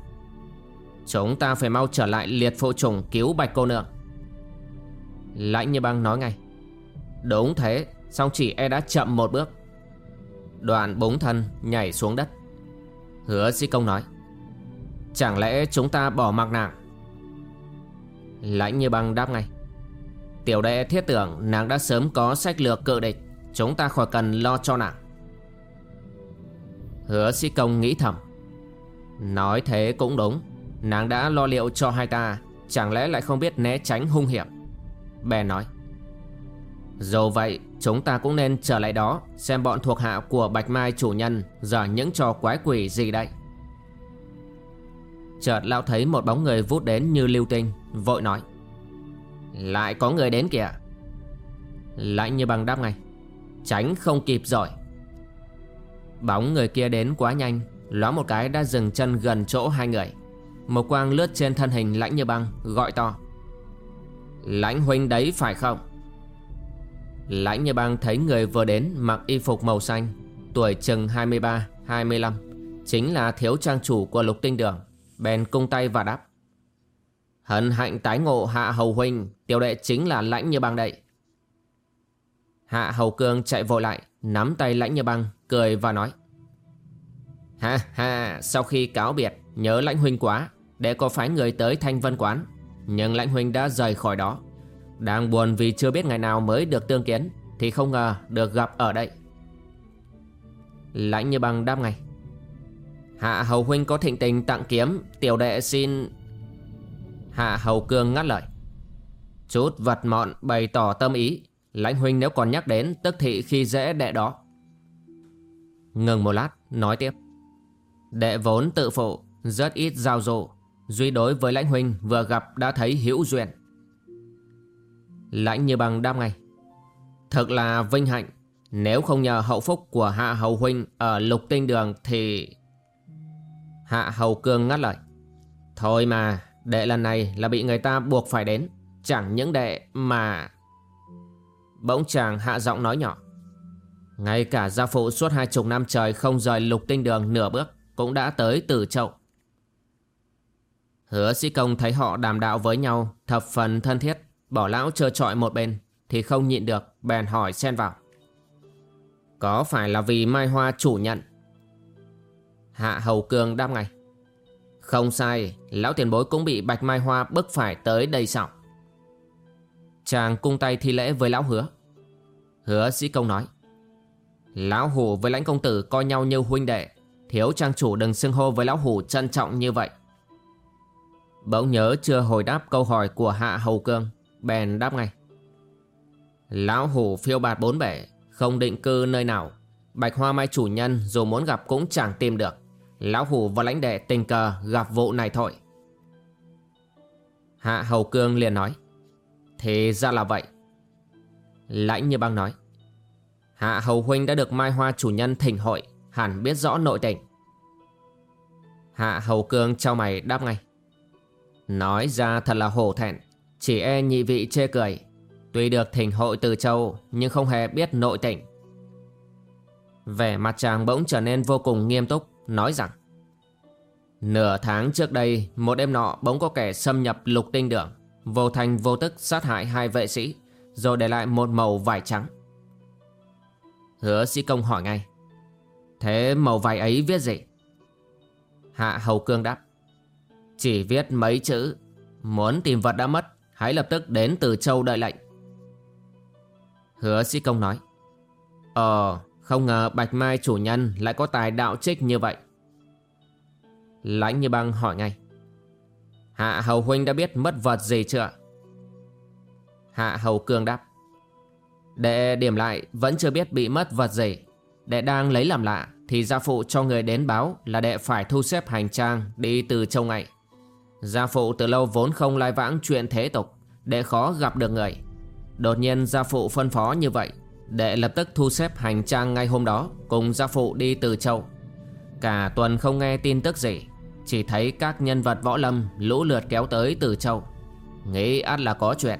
Chúng ta phải mau trở lại liệt phụ trùng cứu bạch cô nương. Lãnh như băng nói ngay. Đúng thế, Song chỉ e đã chậm một bước. Đoàn búng thân nhảy xuống đất. Hứa sĩ công nói, Chẳng lẽ chúng ta bỏ mặc nàng? Lãnh như băng đáp ngay, Tiểu đệ thiết tưởng nàng đã sớm có sách lược cự địch, Chúng ta khỏi cần lo cho nàng. Hứa sĩ công nghĩ thầm, Nói thế cũng đúng. Nàng đã lo liệu cho hai ta, Chẳng lẽ lại không biết né tránh hung hiểm? Bè nói. Dù vậy, chúng ta cũng nên trở lại đó, Xem bọn thuộc hạ của Bạch Mai chủ nhân Giờ những trò quái quỷ gì đây. Chợt lão thấy một bóng người vút đến như lưu tinh, Vội nói. Lại có người đến kìa. Lãnh như bằng đáp ngay. Tránh không kịp rồi. Bóng người kia đến quá nhanh ló một cái đã dừng chân gần chỗ hai người. Một quang lướt trên thân hình lãnh như băng, Gọi to. Lãnh huynh đấy phải không? Lãnh như băng thấy người vừa đến Mặc y phục màu xanh, Tuổi chừng 23-25 Chính là thiếu trang chủ của lục tinh đường, Bèn cung tay và đáp. Hân hạnh tái ngộ hạ hầu huynh, Tiểu đệ chính là lãnh như băng đây. Hạ hầu cương chạy vội lại, Nắm tay lãnh như băng, Cười và nói. Ha ha, Sau khi cáo biệt, Nhớ lãnh huynh quá. Để có phái người tới thanh vân quán. Nhưng lãnh huynh đã rời khỏi đó. Đang buồn vì chưa biết ngày nào mới được tương kiến, Thì không ngờ được gặp ở đây. Lãnh như bằng đáp ngay. Hạ hầu huynh có thịnh tình tặng kiếm, Tiểu đệ xin Hạ hầu cương ngắt lời. Chút vật mọn bày tỏ tâm ý, Lãnh huynh nếu còn nhắc đến Tức thị khi dễ đệ đó. Ngừng một lát, nói tiếp. Đệ vốn tự phụ, Rất ít giao dụ Duy đối với lãnh huynh vừa gặp đã thấy hữu duyên Lãnh như bằng đam ngay, Thật là vinh hạnh, Nếu không nhờ hậu phúc của Hạ Hầu Huynh Ở lục tinh đường thì Hạ Hầu Cương ngắt lời, Thôi mà, Đệ lần này là bị người ta buộc phải đến, Chẳng những đệ mà Bỗng chàng hạ giọng nói nhỏ, Ngay cả gia phụ suốt hai chục năm trời Không rời lục tinh đường nửa bước Cũng đã tới từ trọng. Hứa sĩ công thấy họ đàm đạo với nhau, Thập phần thân thiết, Bỏ lão chờ trọi một bên, Thì không nhịn được, bèn hỏi xen vào. Có phải là vì Mai Hoa chủ nhận? Hạ Hầu Cường đáp ngay. Không sai, Lão tiền bối cũng bị Bạch Mai Hoa bức phải tới đây sao? Chàng cung tay thi lễ với lão hứa. Hứa sĩ công nói. Lão hủ với lãnh công tử coi nhau như huynh đệ, Thiếu trang chủ đừng xưng hô với lão hủ trân trọng như vậy. Bỗng nhớ chưa hồi đáp câu hỏi của hạ hầu cương. Bèn đáp ngay. Lão hủ phiêu bạt bốn bể, Không định cư nơi nào. Bạch hoa mai chủ nhân dù muốn gặp cũng chẳng tìm được. Lão hủ và lãnh đệ tình cờ gặp vụ này thôi. Hạ hầu cương liền nói. Thì ra là vậy. Lãnh như băng nói. Hạ hầu huynh đã được mai hoa chủ nhân thỉnh hội, Hẳn biết rõ nội tình. Hạ hầu cương trao mày đáp ngay. Nói ra thật là hổ thẹn. Chỉ e nhị vị chê cười. Tuy được thỉnh hội từ châu, Nhưng không hề biết nội tình. Vẻ mặt chàng bỗng trở nên vô cùng nghiêm túc, Nói rằng, Nửa tháng trước đây, Một đêm nọ bỗng có kẻ xâm nhập lục tinh đường. Vô thành vô tức sát hại hai vệ sĩ, Rồi để lại một màu vải trắng. Hứa sĩ công hỏi ngay, Thế màu vải ấy viết gì? Hạ hầu cương đáp chỉ viết mấy chữ. Muốn tìm vật đã mất, Hãy lập tức đến từ châu đợi lệnh. Hứa sĩ công nói. Ờ Không ngờ Bạch Mai chủ nhân Lại có tài đạo trích như vậy. Lãnh như băng hỏi ngay. Hạ hầu huynh đã biết mất vật gì chưa Hạ hầu cương đáp. Đệ điểm lại Vẫn chưa biết bị mất vật gì. Đệ đang lấy làm lạ Thì gia phụ cho người đến báo Là đệ phải thu xếp hành trang Đi từ châu ngày Gia phụ từ lâu vốn không lai vãng chuyện thế tục, Để khó gặp được người. Đột nhiên gia phụ phân phó như vậy đệ lập tức thu xếp hành trang ngay hôm đó, Cùng gia phụ đi từ châu. Cả tuần không nghe tin tức gì, Chỉ thấy các nhân vật võ lâm Lũ lượt kéo tới từ châu. Nghĩ ắt là có chuyện.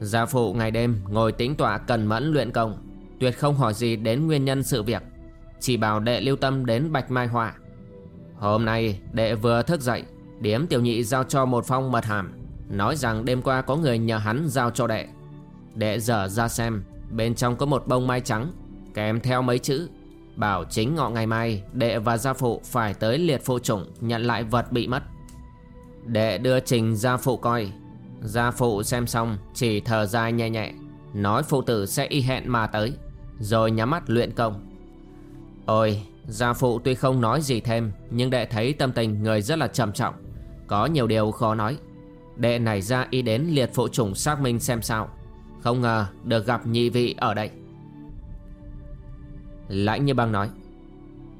Gia phụ ngày đêm ngồi tính tọa cần mẫn luyện công, Tuyệt không hỏi gì đến nguyên nhân sự việc, Chỉ bảo đệ lưu tâm đến Bạch Mai Họa Hôm nay đệ vừa thức dậy Điếm tiểu nhị giao cho một phong mật hàm, Nói rằng đêm qua có người nhờ hắn giao cho đệ. Đệ dở ra xem, Bên trong có một bông mai trắng, Kèm theo mấy chữ, Bảo chính ngọ ngày mai Đệ và gia phụ phải tới liệt phụ chủng Nhận lại vật bị mất. Đệ đưa trình gia phụ coi, Gia phụ xem xong Chỉ thở dài nhẹ nhẹ, Nói phụ tử sẽ y hẹn mà tới, Rồi nhắm mắt luyện công. Ôi, Gia phụ tuy không nói gì thêm, Nhưng đệ thấy tâm tình người rất là trầm trọng có nhiều điều khó nói. Đệ nảy ra ý đến liệt phụ chủng xác minh xem sao. Không ngờ được gặp nhị vị ở đây. Lãnh như băng nói,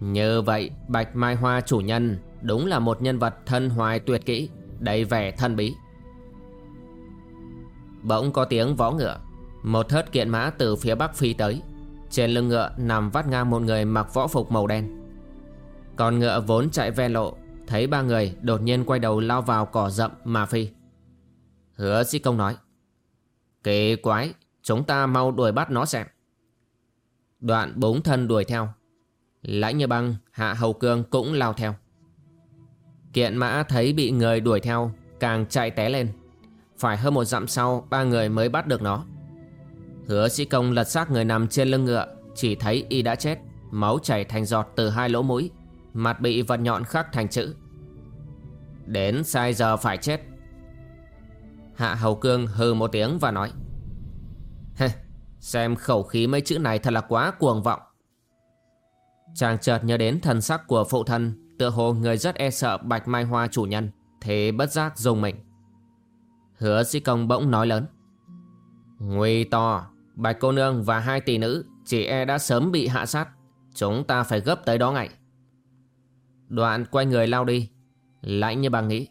Như vậy, Bạch Mai Hoa chủ nhân Đúng là một nhân vật thân hoài tuyệt kỹ, Đầy vẻ thân bí. Bỗng có tiếng võ ngựa, Một thớt kiện mã từ phía bắc phi tới. Trên lưng ngựa nằm vắt ngang một người mặc võ phục màu đen. Con ngựa vốn chạy ven lộ Thấy ba người đột nhiên quay đầu lao vào cỏ rậm mà phi. Hứa sĩ công nói, Kỳ quái, Chúng ta mau đuổi bắt nó xem. Đoạn bốn thân đuổi theo. Lãnh như băng, Hạ Hầu Cương cũng lao theo. Kiện mã thấy bị người đuổi theo, Càng chạy té lên. Phải hơn một dặm sau, Ba người mới bắt được nó. Hứa sĩ công lật xác người nằm trên lưng ngựa, Chỉ thấy y đã chết, Máu chảy thành giọt từ hai lỗ mũi. Mặt bị vật nhọn khắc thành chữ. Đến sai giờ phải chết. Hạ Hầu Cương hừ một tiếng và nói Hê, Xem khẩu khí mấy chữ này thật là quá cuồng vọng. Chàng chợt nhớ đến thần sắc của phụ thân Tựa hồ người rất e sợ Bạch Mai Hoa chủ nhân Thế bất giác dùng mình. Hứa sĩ công bỗng nói lớn Nguy to Bạch cô nương và hai tỷ nữ Chỉ e đã sớm bị hạ sát. Chúng ta phải gấp tới đó ngay. Đoạn quay người lao đi. Lãnh như bà nghĩ.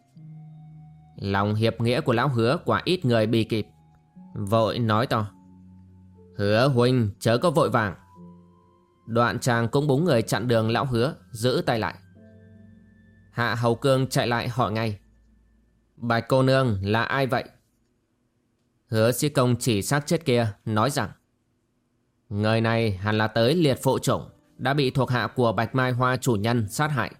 Lòng hiệp nghĩa của lão hứa quả ít người bị kịp. Vội nói to. Hứa huynh, chớ có vội vàng. Đoạn chàng cũng búng người chặn đường lão hứa, Giữ tay lại. Hạ Hầu Cương chạy lại hỏi ngay. Bạch cô nương là ai vậy? Hứa sĩ công chỉ xác chết kia, Nói rằng. Người này hẳn là tới liệt phụ chủng, Đã bị thuộc hạ của Bạch Mai Hoa chủ nhân sát hại.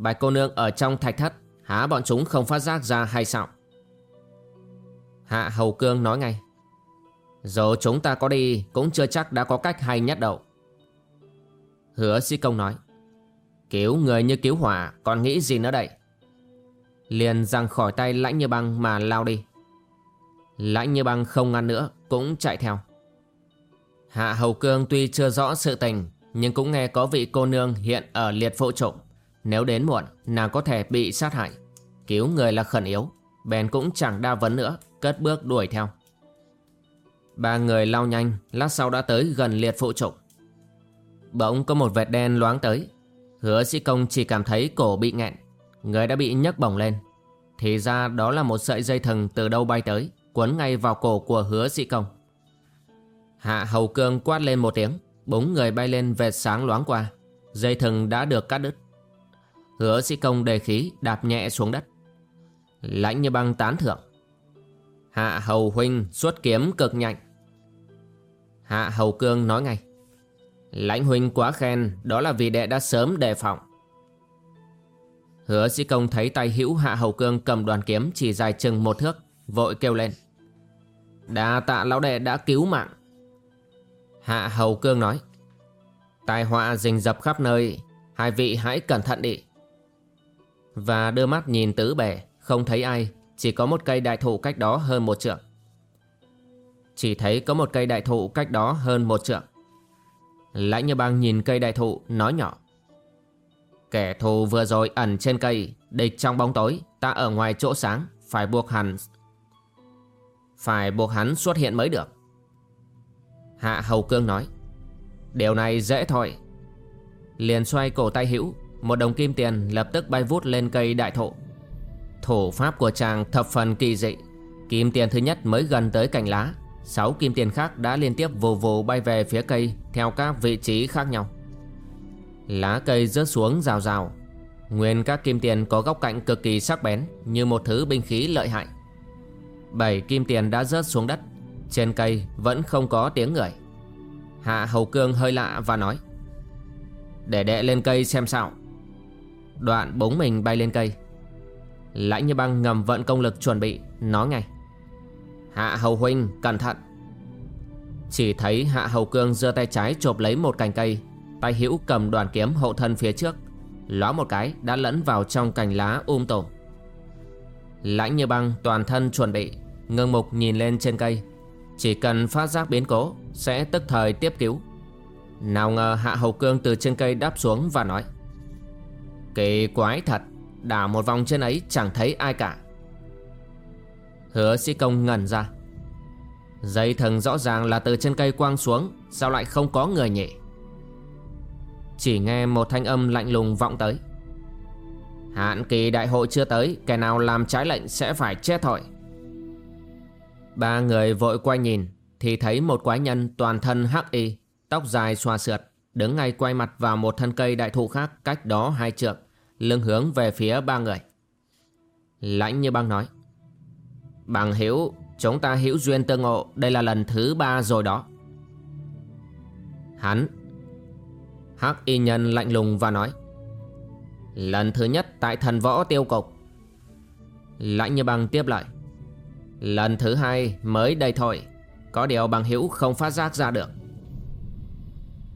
Bạch cô nương ở trong thạch thất, Há bọn chúng không phát giác ra hay sao? Hạ Hầu Cương nói ngay. Dù chúng ta có đi, Cũng chưa chắc đã có cách hay nhất đâu. Hứa sĩ công nói. Cứu người như cứu hỏa, Còn nghĩ gì nữa đây? Liền giằng khỏi tay lãnh như băng mà lao đi. Lãnh như băng không ngăn nữa, Cũng chạy theo. Hạ Hầu Cương tuy chưa rõ sự tình, Nhưng cũng nghe có vị cô nương hiện ở liệt phụ trộm. Nếu đến muộn, nàng có thể bị sát hại. Cứu người là khẩn yếu. Bèn cũng chẳng đa vấn nữa, Cất bước đuổi theo. Ba người lao nhanh, Lát sau đã tới gần liệt phụ trục. Bỗng có một vệt đen loáng tới. Hứa sĩ công chỉ cảm thấy cổ bị nghẹn. Người đã bị nhấc bổng lên. Thì ra đó là một sợi dây thừng từ đâu bay tới Quấn ngay vào cổ của hứa sĩ công. Hạ hầu cương quát lên một tiếng Bốn người bay lên vệt sáng loáng qua. Dây thừng đã được cắt đứt. Hứa sĩ công đề khí đạp nhẹ xuống đất. Lãnh như băng tán thưởng. Hạ hầu huynh xuất kiếm cực nhanh. Hạ hầu cương nói ngay. Lãnh huynh quá khen, Đó là vì đệ đã sớm đề phòng. Hứa sĩ công thấy tay hữu hạ hầu cương cầm đoàn kiếm chỉ dài chừng một thước, Vội kêu lên. Đa tạ lão đệ đã cứu mạng. Hạ hầu cương nói. Tai họa rình rập khắp nơi, Hai vị hãy cẩn thận đi. Và đưa mắt nhìn tứ bể Không thấy ai, Chỉ có một cây đại thụ cách đó hơn một trượng. Chỉ thấy có một cây đại thụ cách đó hơn một trượng. Lãnh như băng nhìn cây đại thụ, nói nhỏ. Kẻ thù vừa rồi ẩn trên cây, Địch trong bóng tối, Ta ở ngoài chỗ sáng, Phải buộc hắn, Phải buộc hắn xuất hiện mới được. Hạ Hầu Cương nói, Điều này dễ thôi. Liền xoay cổ tay hữu một đồng kim tiền lập tức bay vút lên cây đại thụ. Thủ pháp của chàng thập phần kỳ dị. Kim tiền thứ nhất mới gần tới cành lá. Sáu kim tiền khác đã liên tiếp vù vù bay về phía cây Theo các vị trí khác nhau. Lá cây rớt xuống rào rào. Nguyên các kim tiền có góc cạnh cực kỳ sắc bén, Như một thứ binh khí lợi hại. Bảy kim tiền đã rớt xuống đất. Trên cây vẫn không có tiếng người. Hạ Hầu Cương hơi lạ và nói, Để đệ lên cây xem sao. Đoạn bóng mình bay lên cây. Lãnh như băng ngầm vận công lực chuẩn bị, Nói ngay. Hạ Hầu Huynh, cẩn thận. Chỉ thấy Hạ Hầu Cương giơ tay trái chộp lấy một cành cây, Tay hữu cầm đoàn kiếm hậu thân phía trước, Ló một cái đã lẫn vào trong cành lá um tùm. Lãnh như băng toàn thân chuẩn bị, Ngưng mục nhìn lên trên cây. Chỉ cần phát giác biến cố, Sẽ tức thời tiếp cứu. Nào ngờ Hạ Hầu Cương từ trên cây đáp xuống và nói. Kỳ quái thật Đảo một vòng trên ấy chẳng thấy ai cả. Hứa sĩ công ngẩn ra. Dây thần rõ ràng là từ trên cây quang xuống, Sao lại không có người nhỉ? Chỉ nghe một thanh âm lạnh lùng vọng tới. Hạn kỳ đại hội chưa tới, Kẻ nào làm trái lệnh sẽ phải chết thôi. Ba người vội quay nhìn, Thì thấy một quái nhân toàn thân hắc y, Tóc dài xoa sượt. Đứng ngay quay mặt vào một thân cây đại thụ khác, Cách đó hai trượng, Lưng hướng về phía ba người. Lãnh như băng nói Bằng hiểu Chúng ta hiểu duyên tương ngộ, Đây là lần thứ ba rồi đó. Hắn, Hắc y nhân lạnh lùng và nói, Lần thứ nhất tại thần võ tiêu cục. Lãnh như băng tiếp lại Lần thứ hai mới đây thôi, Có điều bằng hữu không phát giác ra được.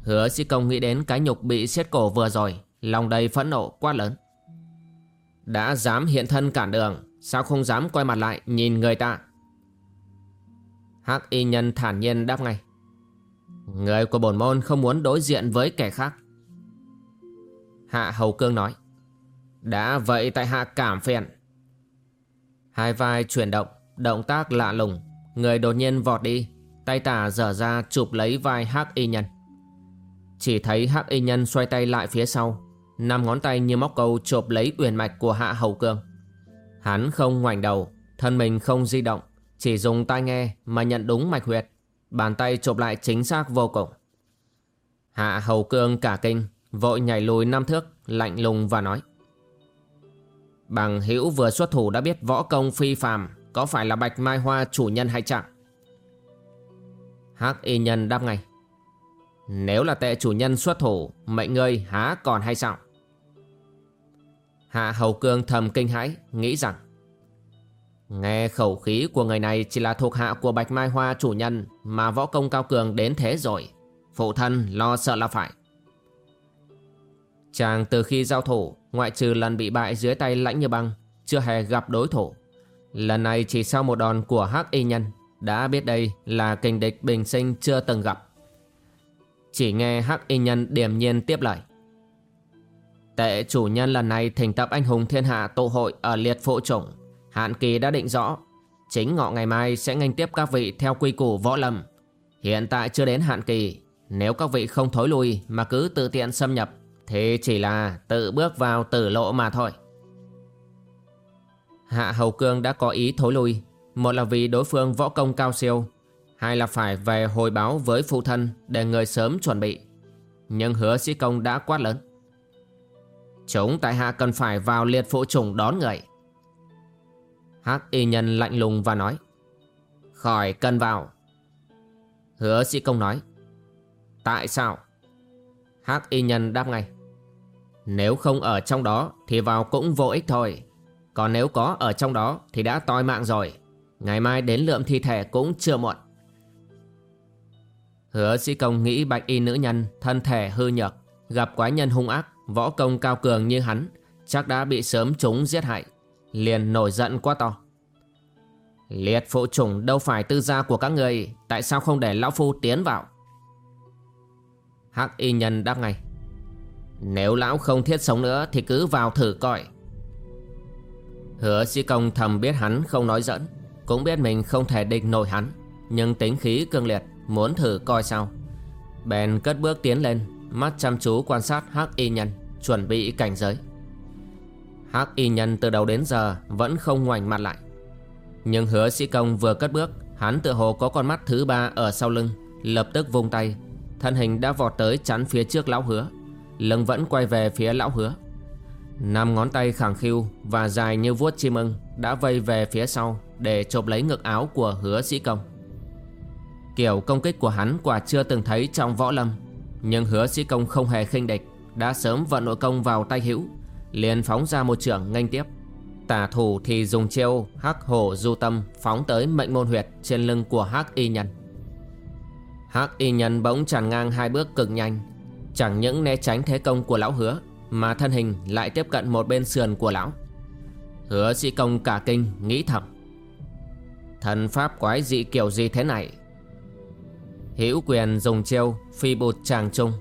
Hứa sĩ công nghĩ đến cái nhục bị siết cổ vừa rồi, Lòng đầy phẫn nộ quá lớn. Đã dám hiện thân cản đường, Sao không dám quay mặt lại nhìn người ta? Hắc y nhân thản nhiên đáp ngay. Người của bổn môn không muốn đối diện với kẻ khác. Hạ Hầu Cương nói. Đã vậy tại hạ cảm phiền. Hai vai chuyển động Động tác lạ lùng. Người đột nhiên vọt đi, Tay tả dở ra chụp lấy vai hắc y nhân. Chỉ thấy hắc y nhân xoay tay lại phía sau, Năm ngón tay như móc câu chộp lấy uyển mạch của hạ hầu cương Hắn không ngoảnh đầu, Thân mình không di động, Chỉ dùng tai nghe mà nhận đúng mạch huyệt, Bàn tay chộp lại chính xác vô cùng. Hạ hầu cương cả kinh, Vội nhảy lùi năm thước, Lạnh lùng và nói, Bằng hữu vừa xuất thủ đã biết võ công phi phàm, Có phải là bạch mai hoa chủ nhân hay chẳng Hắc y nhân đáp ngay nếu là tệ chủ nhân xuất thủ, Mệnh ngươi há còn hay sao? Hạ hầu cương thầm kinh hãi, Nghĩ rằng, Nghe khẩu khí của người này Chỉ là thuộc hạ của bạch mai hoa chủ nhân Mà võ công cao cường đến thế rồi, Phụ thân lo sợ là phải. Chàng từ khi giao thủ, Ngoại trừ lần bị bại dưới tay lãnh như băng, Chưa hề gặp đối thủ. Lần này chỉ sau một đòn của hắc y nhân, Đã biết đây là kình địch bình sinh chưa từng gặp. Chỉ nghe hắc y nhân điềm nhiên tiếp lời. Tệ chủ nhân lần này thỉnh tập anh hùng thiên hạ tụ hội ở liệt phụ chủng. Hạn kỳ đã định rõ, Chính ngọ ngày mai sẽ nghênh tiếp các vị theo quy củ võ lâm. Hiện tại chưa đến hạn kỳ, Nếu các vị không thối lui mà cứ tự tiện xâm nhập, Thì chỉ là tự bước vào tử lộ mà thôi. Hạ Hầu Cương đã có ý thối lui, Một là vì đối phương võ công cao siêu Hai là phải về hồi báo với phụ thân Để người sớm chuẩn bị. Nhưng hứa sĩ công đã quát lớn. Chúng tại hạ cần phải vào liệt phụ chủng đón người. Hắc y nhân lạnh lùng và nói. Khỏi cần vào. Hứa sĩ công nói. Tại sao? Hắc y nhân đáp ngay. Nếu không ở trong đó Thì vào cũng vô ích thôi. Còn nếu có ở trong đó Thì đã toi mạng rồi. Ngày mai đến lượm thi thể cũng chưa muộn. Hứa sĩ công nghĩ bạch y nữ nhân, Thân thể hư nhược, Gặp quái nhân hung ác, Võ công cao cường như hắn, Chắc đã bị sớm chúng giết hại, Liền nổi giận quá to. Liệt phụ chủng đâu phải tư gia của các người, Tại sao không để lão phu tiến vào? Hắc y nhân đáp ngay. Nếu lão không thiết sống nữa Thì cứ vào thử coi. Hứa sĩ công thầm biết hắn không nói dẫn Cũng biết mình không thể địch nổi hắn, Nhưng tính khí cương liệt Muốn thử coi sao. Bèn cất bước tiến lên, Mắt chăm chú quan sát Hắc y nhân, Chuẩn bị cảnh giới. Hắc y nhân từ đầu đến giờ Vẫn không ngoảnh mặt lại. Nhưng hứa sĩ công vừa cất bước, Hắn tự hồ có con mắt thứ ba ở sau lưng, Lập tức vung tay. Thân hình đã vọt tới chắn phía trước lão hứa, Lưng vẫn quay về phía lão hứa. Năm ngón tay khẳng khiu Và dài như vuốt chim ưng Đã vây về phía sau Để chộp lấy ngực áo của hứa sĩ công. Kiểu công kích của hắn quả chưa từng thấy trong võ lâm Nhưng hứa sĩ công không hề khinh địch Đã sớm vận nội công vào tay hữu liền phóng ra một trưởng nghênh tiếp Tả thủ thì dùng chiêu hắc hổ du tâm phóng tới mệnh môn huyệt trên lưng của hắc y nhân. Hắc y nhân bỗng tràn ngang hai bước cực nhanh, chẳng những né tránh thế công của lão hứa mà thân hình lại tiếp cận một bên sườn của lão. Hứa sĩ công cả kinh nghĩ thầm. Thần pháp quái dị kiểu gì thế này? Hữu quyền dùng chiêu phi bụt tràng trung,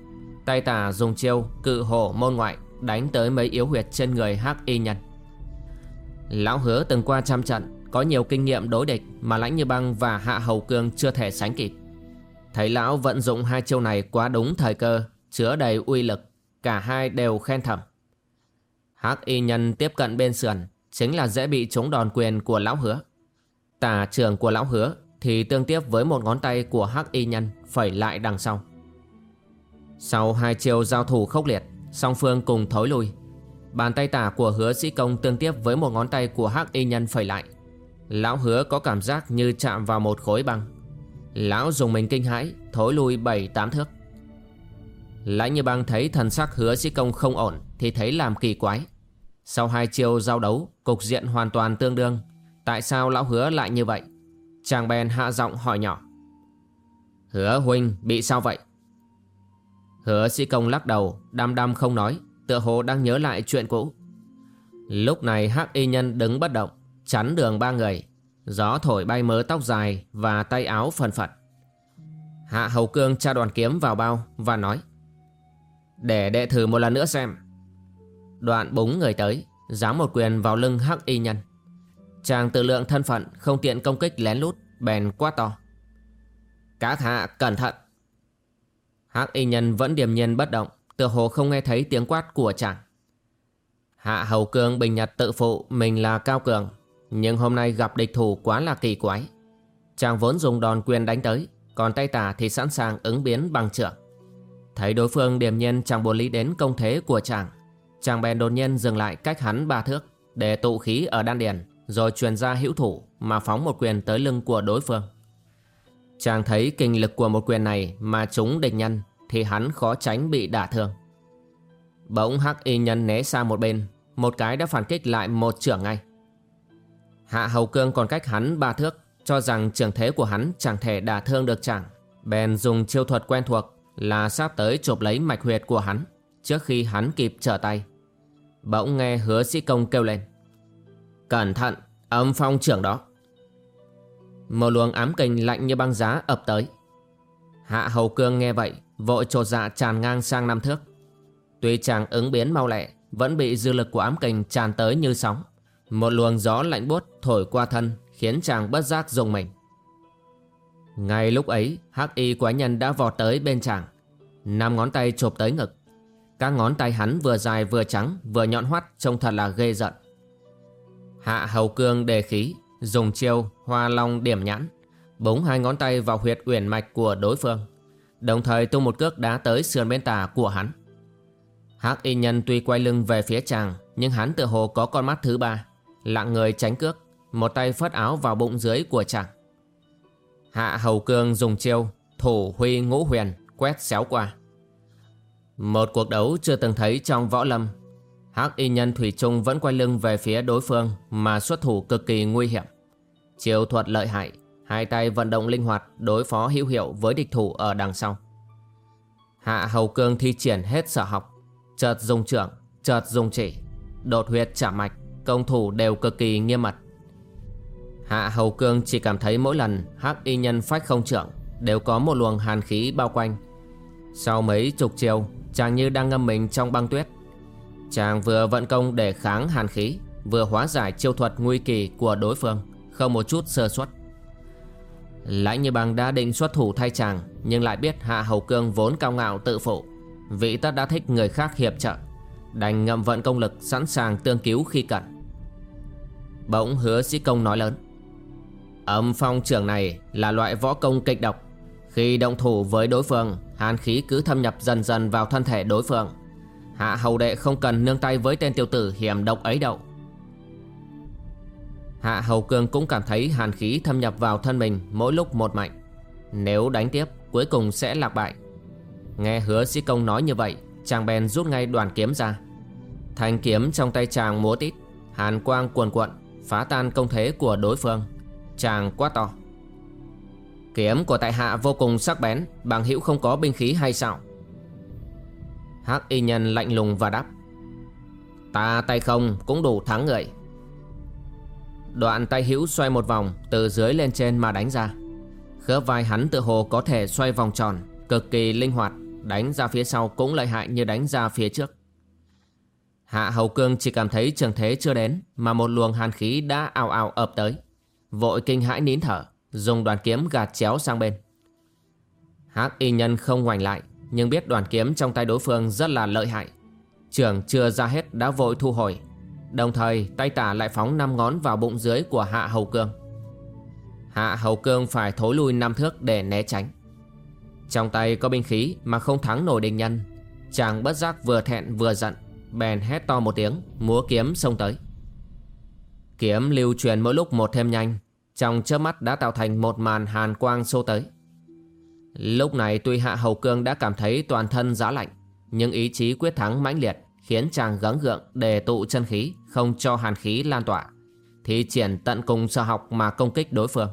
tay tả dùng chiêu cự hổ môn ngoại đánh tới mấy yếu huyệt trên người hắc y nhân. Lão hứa từng qua trăm trận, có nhiều kinh nghiệm đối địch mà lãnh như băng và hạ hầu cương chưa thể sánh kịp. Thấy lão vận dụng hai chiêu này quá đúng thời cơ, chứa đầy uy lực, cả hai đều khen thầm. Hắc y nhân tiếp cận bên sườn chính là dễ bị trúng đòn quyền của lão hứa. Tả trường của lão hứa thì tương tiếp với một ngón tay của hắc y nhân phẩy lại đằng sau. Sau hai chiều giao thủ khốc liệt, song phương cùng thối lui. Bàn tay tả của hứa sĩ công tương tiếp với một ngón tay của hắc y nhân phẩy lại. Lão hứa có cảm giác như chạm vào một khối băng. Lão dùng mình kinh hãi, thối lui bảy tám thước. Lãnh như băng thấy thần sắc hứa sĩ công không ổn thì thấy làm kỳ quái. Sau hai chiêu giao đấu, cục diện hoàn toàn tương đương. Tại sao lão hứa lại như vậy? Chàng bèn hạ giọng hỏi nhỏ. Hứa huynh bị sao vậy? Hứa sĩ công lắc đầu, đăm đăm không nói, tựa hồ đang nhớ lại chuyện cũ. Lúc này hắc y nhân đứng bất động, chắn đường ba người. Gió thổi bay mớ tóc dài và tay áo phần phật. Hạ hầu cương tra đoàn kiếm vào bao và nói. Để đệ thử một lần nữa xem. Đoạn búng người tới, giáng một quyền vào lưng hắc y nhân. Chàng tự lượng thân phận không tiện công kích lén lút, bèn quá to. Các hạ cẩn thận. Hắc y nhân vẫn điềm nhiên bất động, tựa hồ không nghe thấy tiếng quát của chàng. Hạ hầu cương bình nhật tự phụ mình là cao cường, nhưng hôm nay gặp địch thủ quá là kỳ quái. Chàng vốn dùng đòn quyền đánh tới, còn tay tả thì sẵn sàng ứng biến bằng trưởng. Thấy đối phương điềm nhiên chẳng buồn lý đến công thế của chàng, chàng bèn đột nhiên dừng lại cách hắn ba thước để tụ khí ở đan điền, rồi truyền ra hữu thủ mà phóng một quyền tới lưng của đối phương. Chàng thấy kinh lực của một quyền này mà trúng địch nhân thì hắn khó tránh bị đả thương. Bỗng hắc y nhân né sang một bên, một cái đã phản kích lại một trưởng ngay. Hạ hầu cương còn cách hắn ba thước, cho rằng trường thế của hắn chẳng thể đả thương được chàng. Bèn dùng chiêu thuật quen thuộc là sắp tới chụp lấy mạch huyệt của hắn trước khi hắn kịp trở tay. Bỗng nghe hứa sĩ công kêu lên. Cẩn thận, âm phong trưởng đó. Một luồng ám kình lạnh như băng giá ập tới. Hạ hầu cương nghe vậy, vội trột dạ tràn ngang sang năm thước. Tuy chàng ứng biến mau lẹ, vẫn bị dư lực của ám kình tràn tới như sóng. Một luồng gió lạnh buốt thổi qua thân, khiến chàng bất giác dùng mình. Ngay lúc ấy, hắc y quái nhân đã vọt tới bên chàng. Năm ngón tay chộp tới ngực. Các ngón tay hắn vừa dài vừa trắng, vừa nhọn hoắt trông thật là ghê giận. Hạ hầu cương đề khí, dùng chiêu hoa long điểm nhãn, búng hai ngón tay vào huyệt uyển mạch của đối phương, đồng thời tung một cước đá tới sườn bên tả của hắn. Hắc y nhân tuy quay lưng về phía chàng, nhưng hắn tự hồ có con mắt thứ ba, lặng người tránh cước, một tay phất áo vào bụng dưới của chàng. Hạ hầu cương dùng chiêu thủ huy ngũ huyền quét xéo qua. Một cuộc đấu chưa từng thấy trong võ lâm Hắc y nhân Thủy Trung vẫn quay lưng về phía đối phương mà xuất thủ cực kỳ nguy hiểm. Chiêu thuật lợi hại, hai tay vận động linh hoạt đối phó hữu hiệu với địch thủ ở đằng sau. Hạ Hầu Cương thi triển hết sở học, chợt dùng trưởng, chợt dùng chỉ, đột huyệt trả mạch, công thủ đều cực kỳ nghiêm mật. Hạ Hầu Cương chỉ cảm thấy mỗi lần hắc y nhân phách không trưởng đều có một luồng hàn khí bao quanh. Sau mấy chục chiều, chàng như đang ngâm mình trong băng tuyết Chàng vừa vận công để kháng hàn khí, Vừa hóa giải chiêu thuật nguy kỳ của đối phương, Không một chút sơ suất. Lãnh như bằng đã định xuất thủ thay chàng, Nhưng lại biết Hạ Hầu Cương vốn cao ngạo tự phụ. Vị tất đã thích người khác hiệp trợ, Đành ngậm vận công lực sẵn sàng tương cứu khi cần. Bỗng hứa sĩ công nói lớn, Âm phong trưởng này là loại võ công kịch độc. Khi động thủ với đối phương, Hàn khí cứ thâm nhập dần dần vào thân thể đối phương. Hạ hầu đệ không cần nương tay với tên tiểu tử hiểm độc ấy đâu. Hạ hầu cường cũng cảm thấy hàn khí thâm nhập vào thân mình mỗi lúc một mạnh. Nếu đánh tiếp, cuối cùng sẽ lạc bại. Nghe hứa sĩ công nói như vậy, Chàng bèn rút ngay đoàn kiếm ra. Thanh kiếm trong tay chàng múa tít, Hàn quang cuồn cuộn, Phá tan công thế của đối phương. Chàng quá to. Kiếm của tại hạ vô cùng sắc bén, Bằng hữu không có binh khí hay sao? Hắc y nhân lạnh lùng và đáp, Ta tay không cũng đủ thắng người. Đoạn tay hữu xoay một vòng Từ dưới lên trên mà đánh ra. Khớp vai hắn tự hồ có thể xoay vòng tròn, Cực kỳ linh hoạt, Đánh ra phía sau cũng lợi hại như đánh ra phía trước. Hạ Hầu Cương chỉ cảm thấy trường thế chưa đến Mà một luồng hàn khí đã ào ào ập tới. Vội kinh hãi nín thở, Dùng đoàn kiếm gạt chéo sang bên. Hắc y nhân không ngoảnh lại nhưng biết đoàn kiếm trong tay đối phương rất là lợi hại. Trưởng chưa ra hết đã vội thu hồi, Đồng thời tay tả lại phóng năm ngón vào bụng dưới của Hạ Hầu Cương. Hạ Hầu Cương phải thối lui năm thước để né tránh. Trong tay có binh khí mà không thắng nổi đình nhân, Chàng bất giác vừa thẹn vừa giận, Bèn hét to một tiếng, Múa kiếm xông tới. Kiếm lưu truyền mỗi lúc một thêm nhanh, Trong chớp mắt đã tạo thành một màn hàn quang xô tới. Lúc này tuy Hạ Hầu Cương đã cảm thấy toàn thân giá lạnh, Nhưng ý chí quyết thắng mãnh liệt Khiến chàng gắng gượng để tụ chân khí, Không cho hàn khí lan tỏa, Thì triển tận cùng sở học mà công kích đối phương.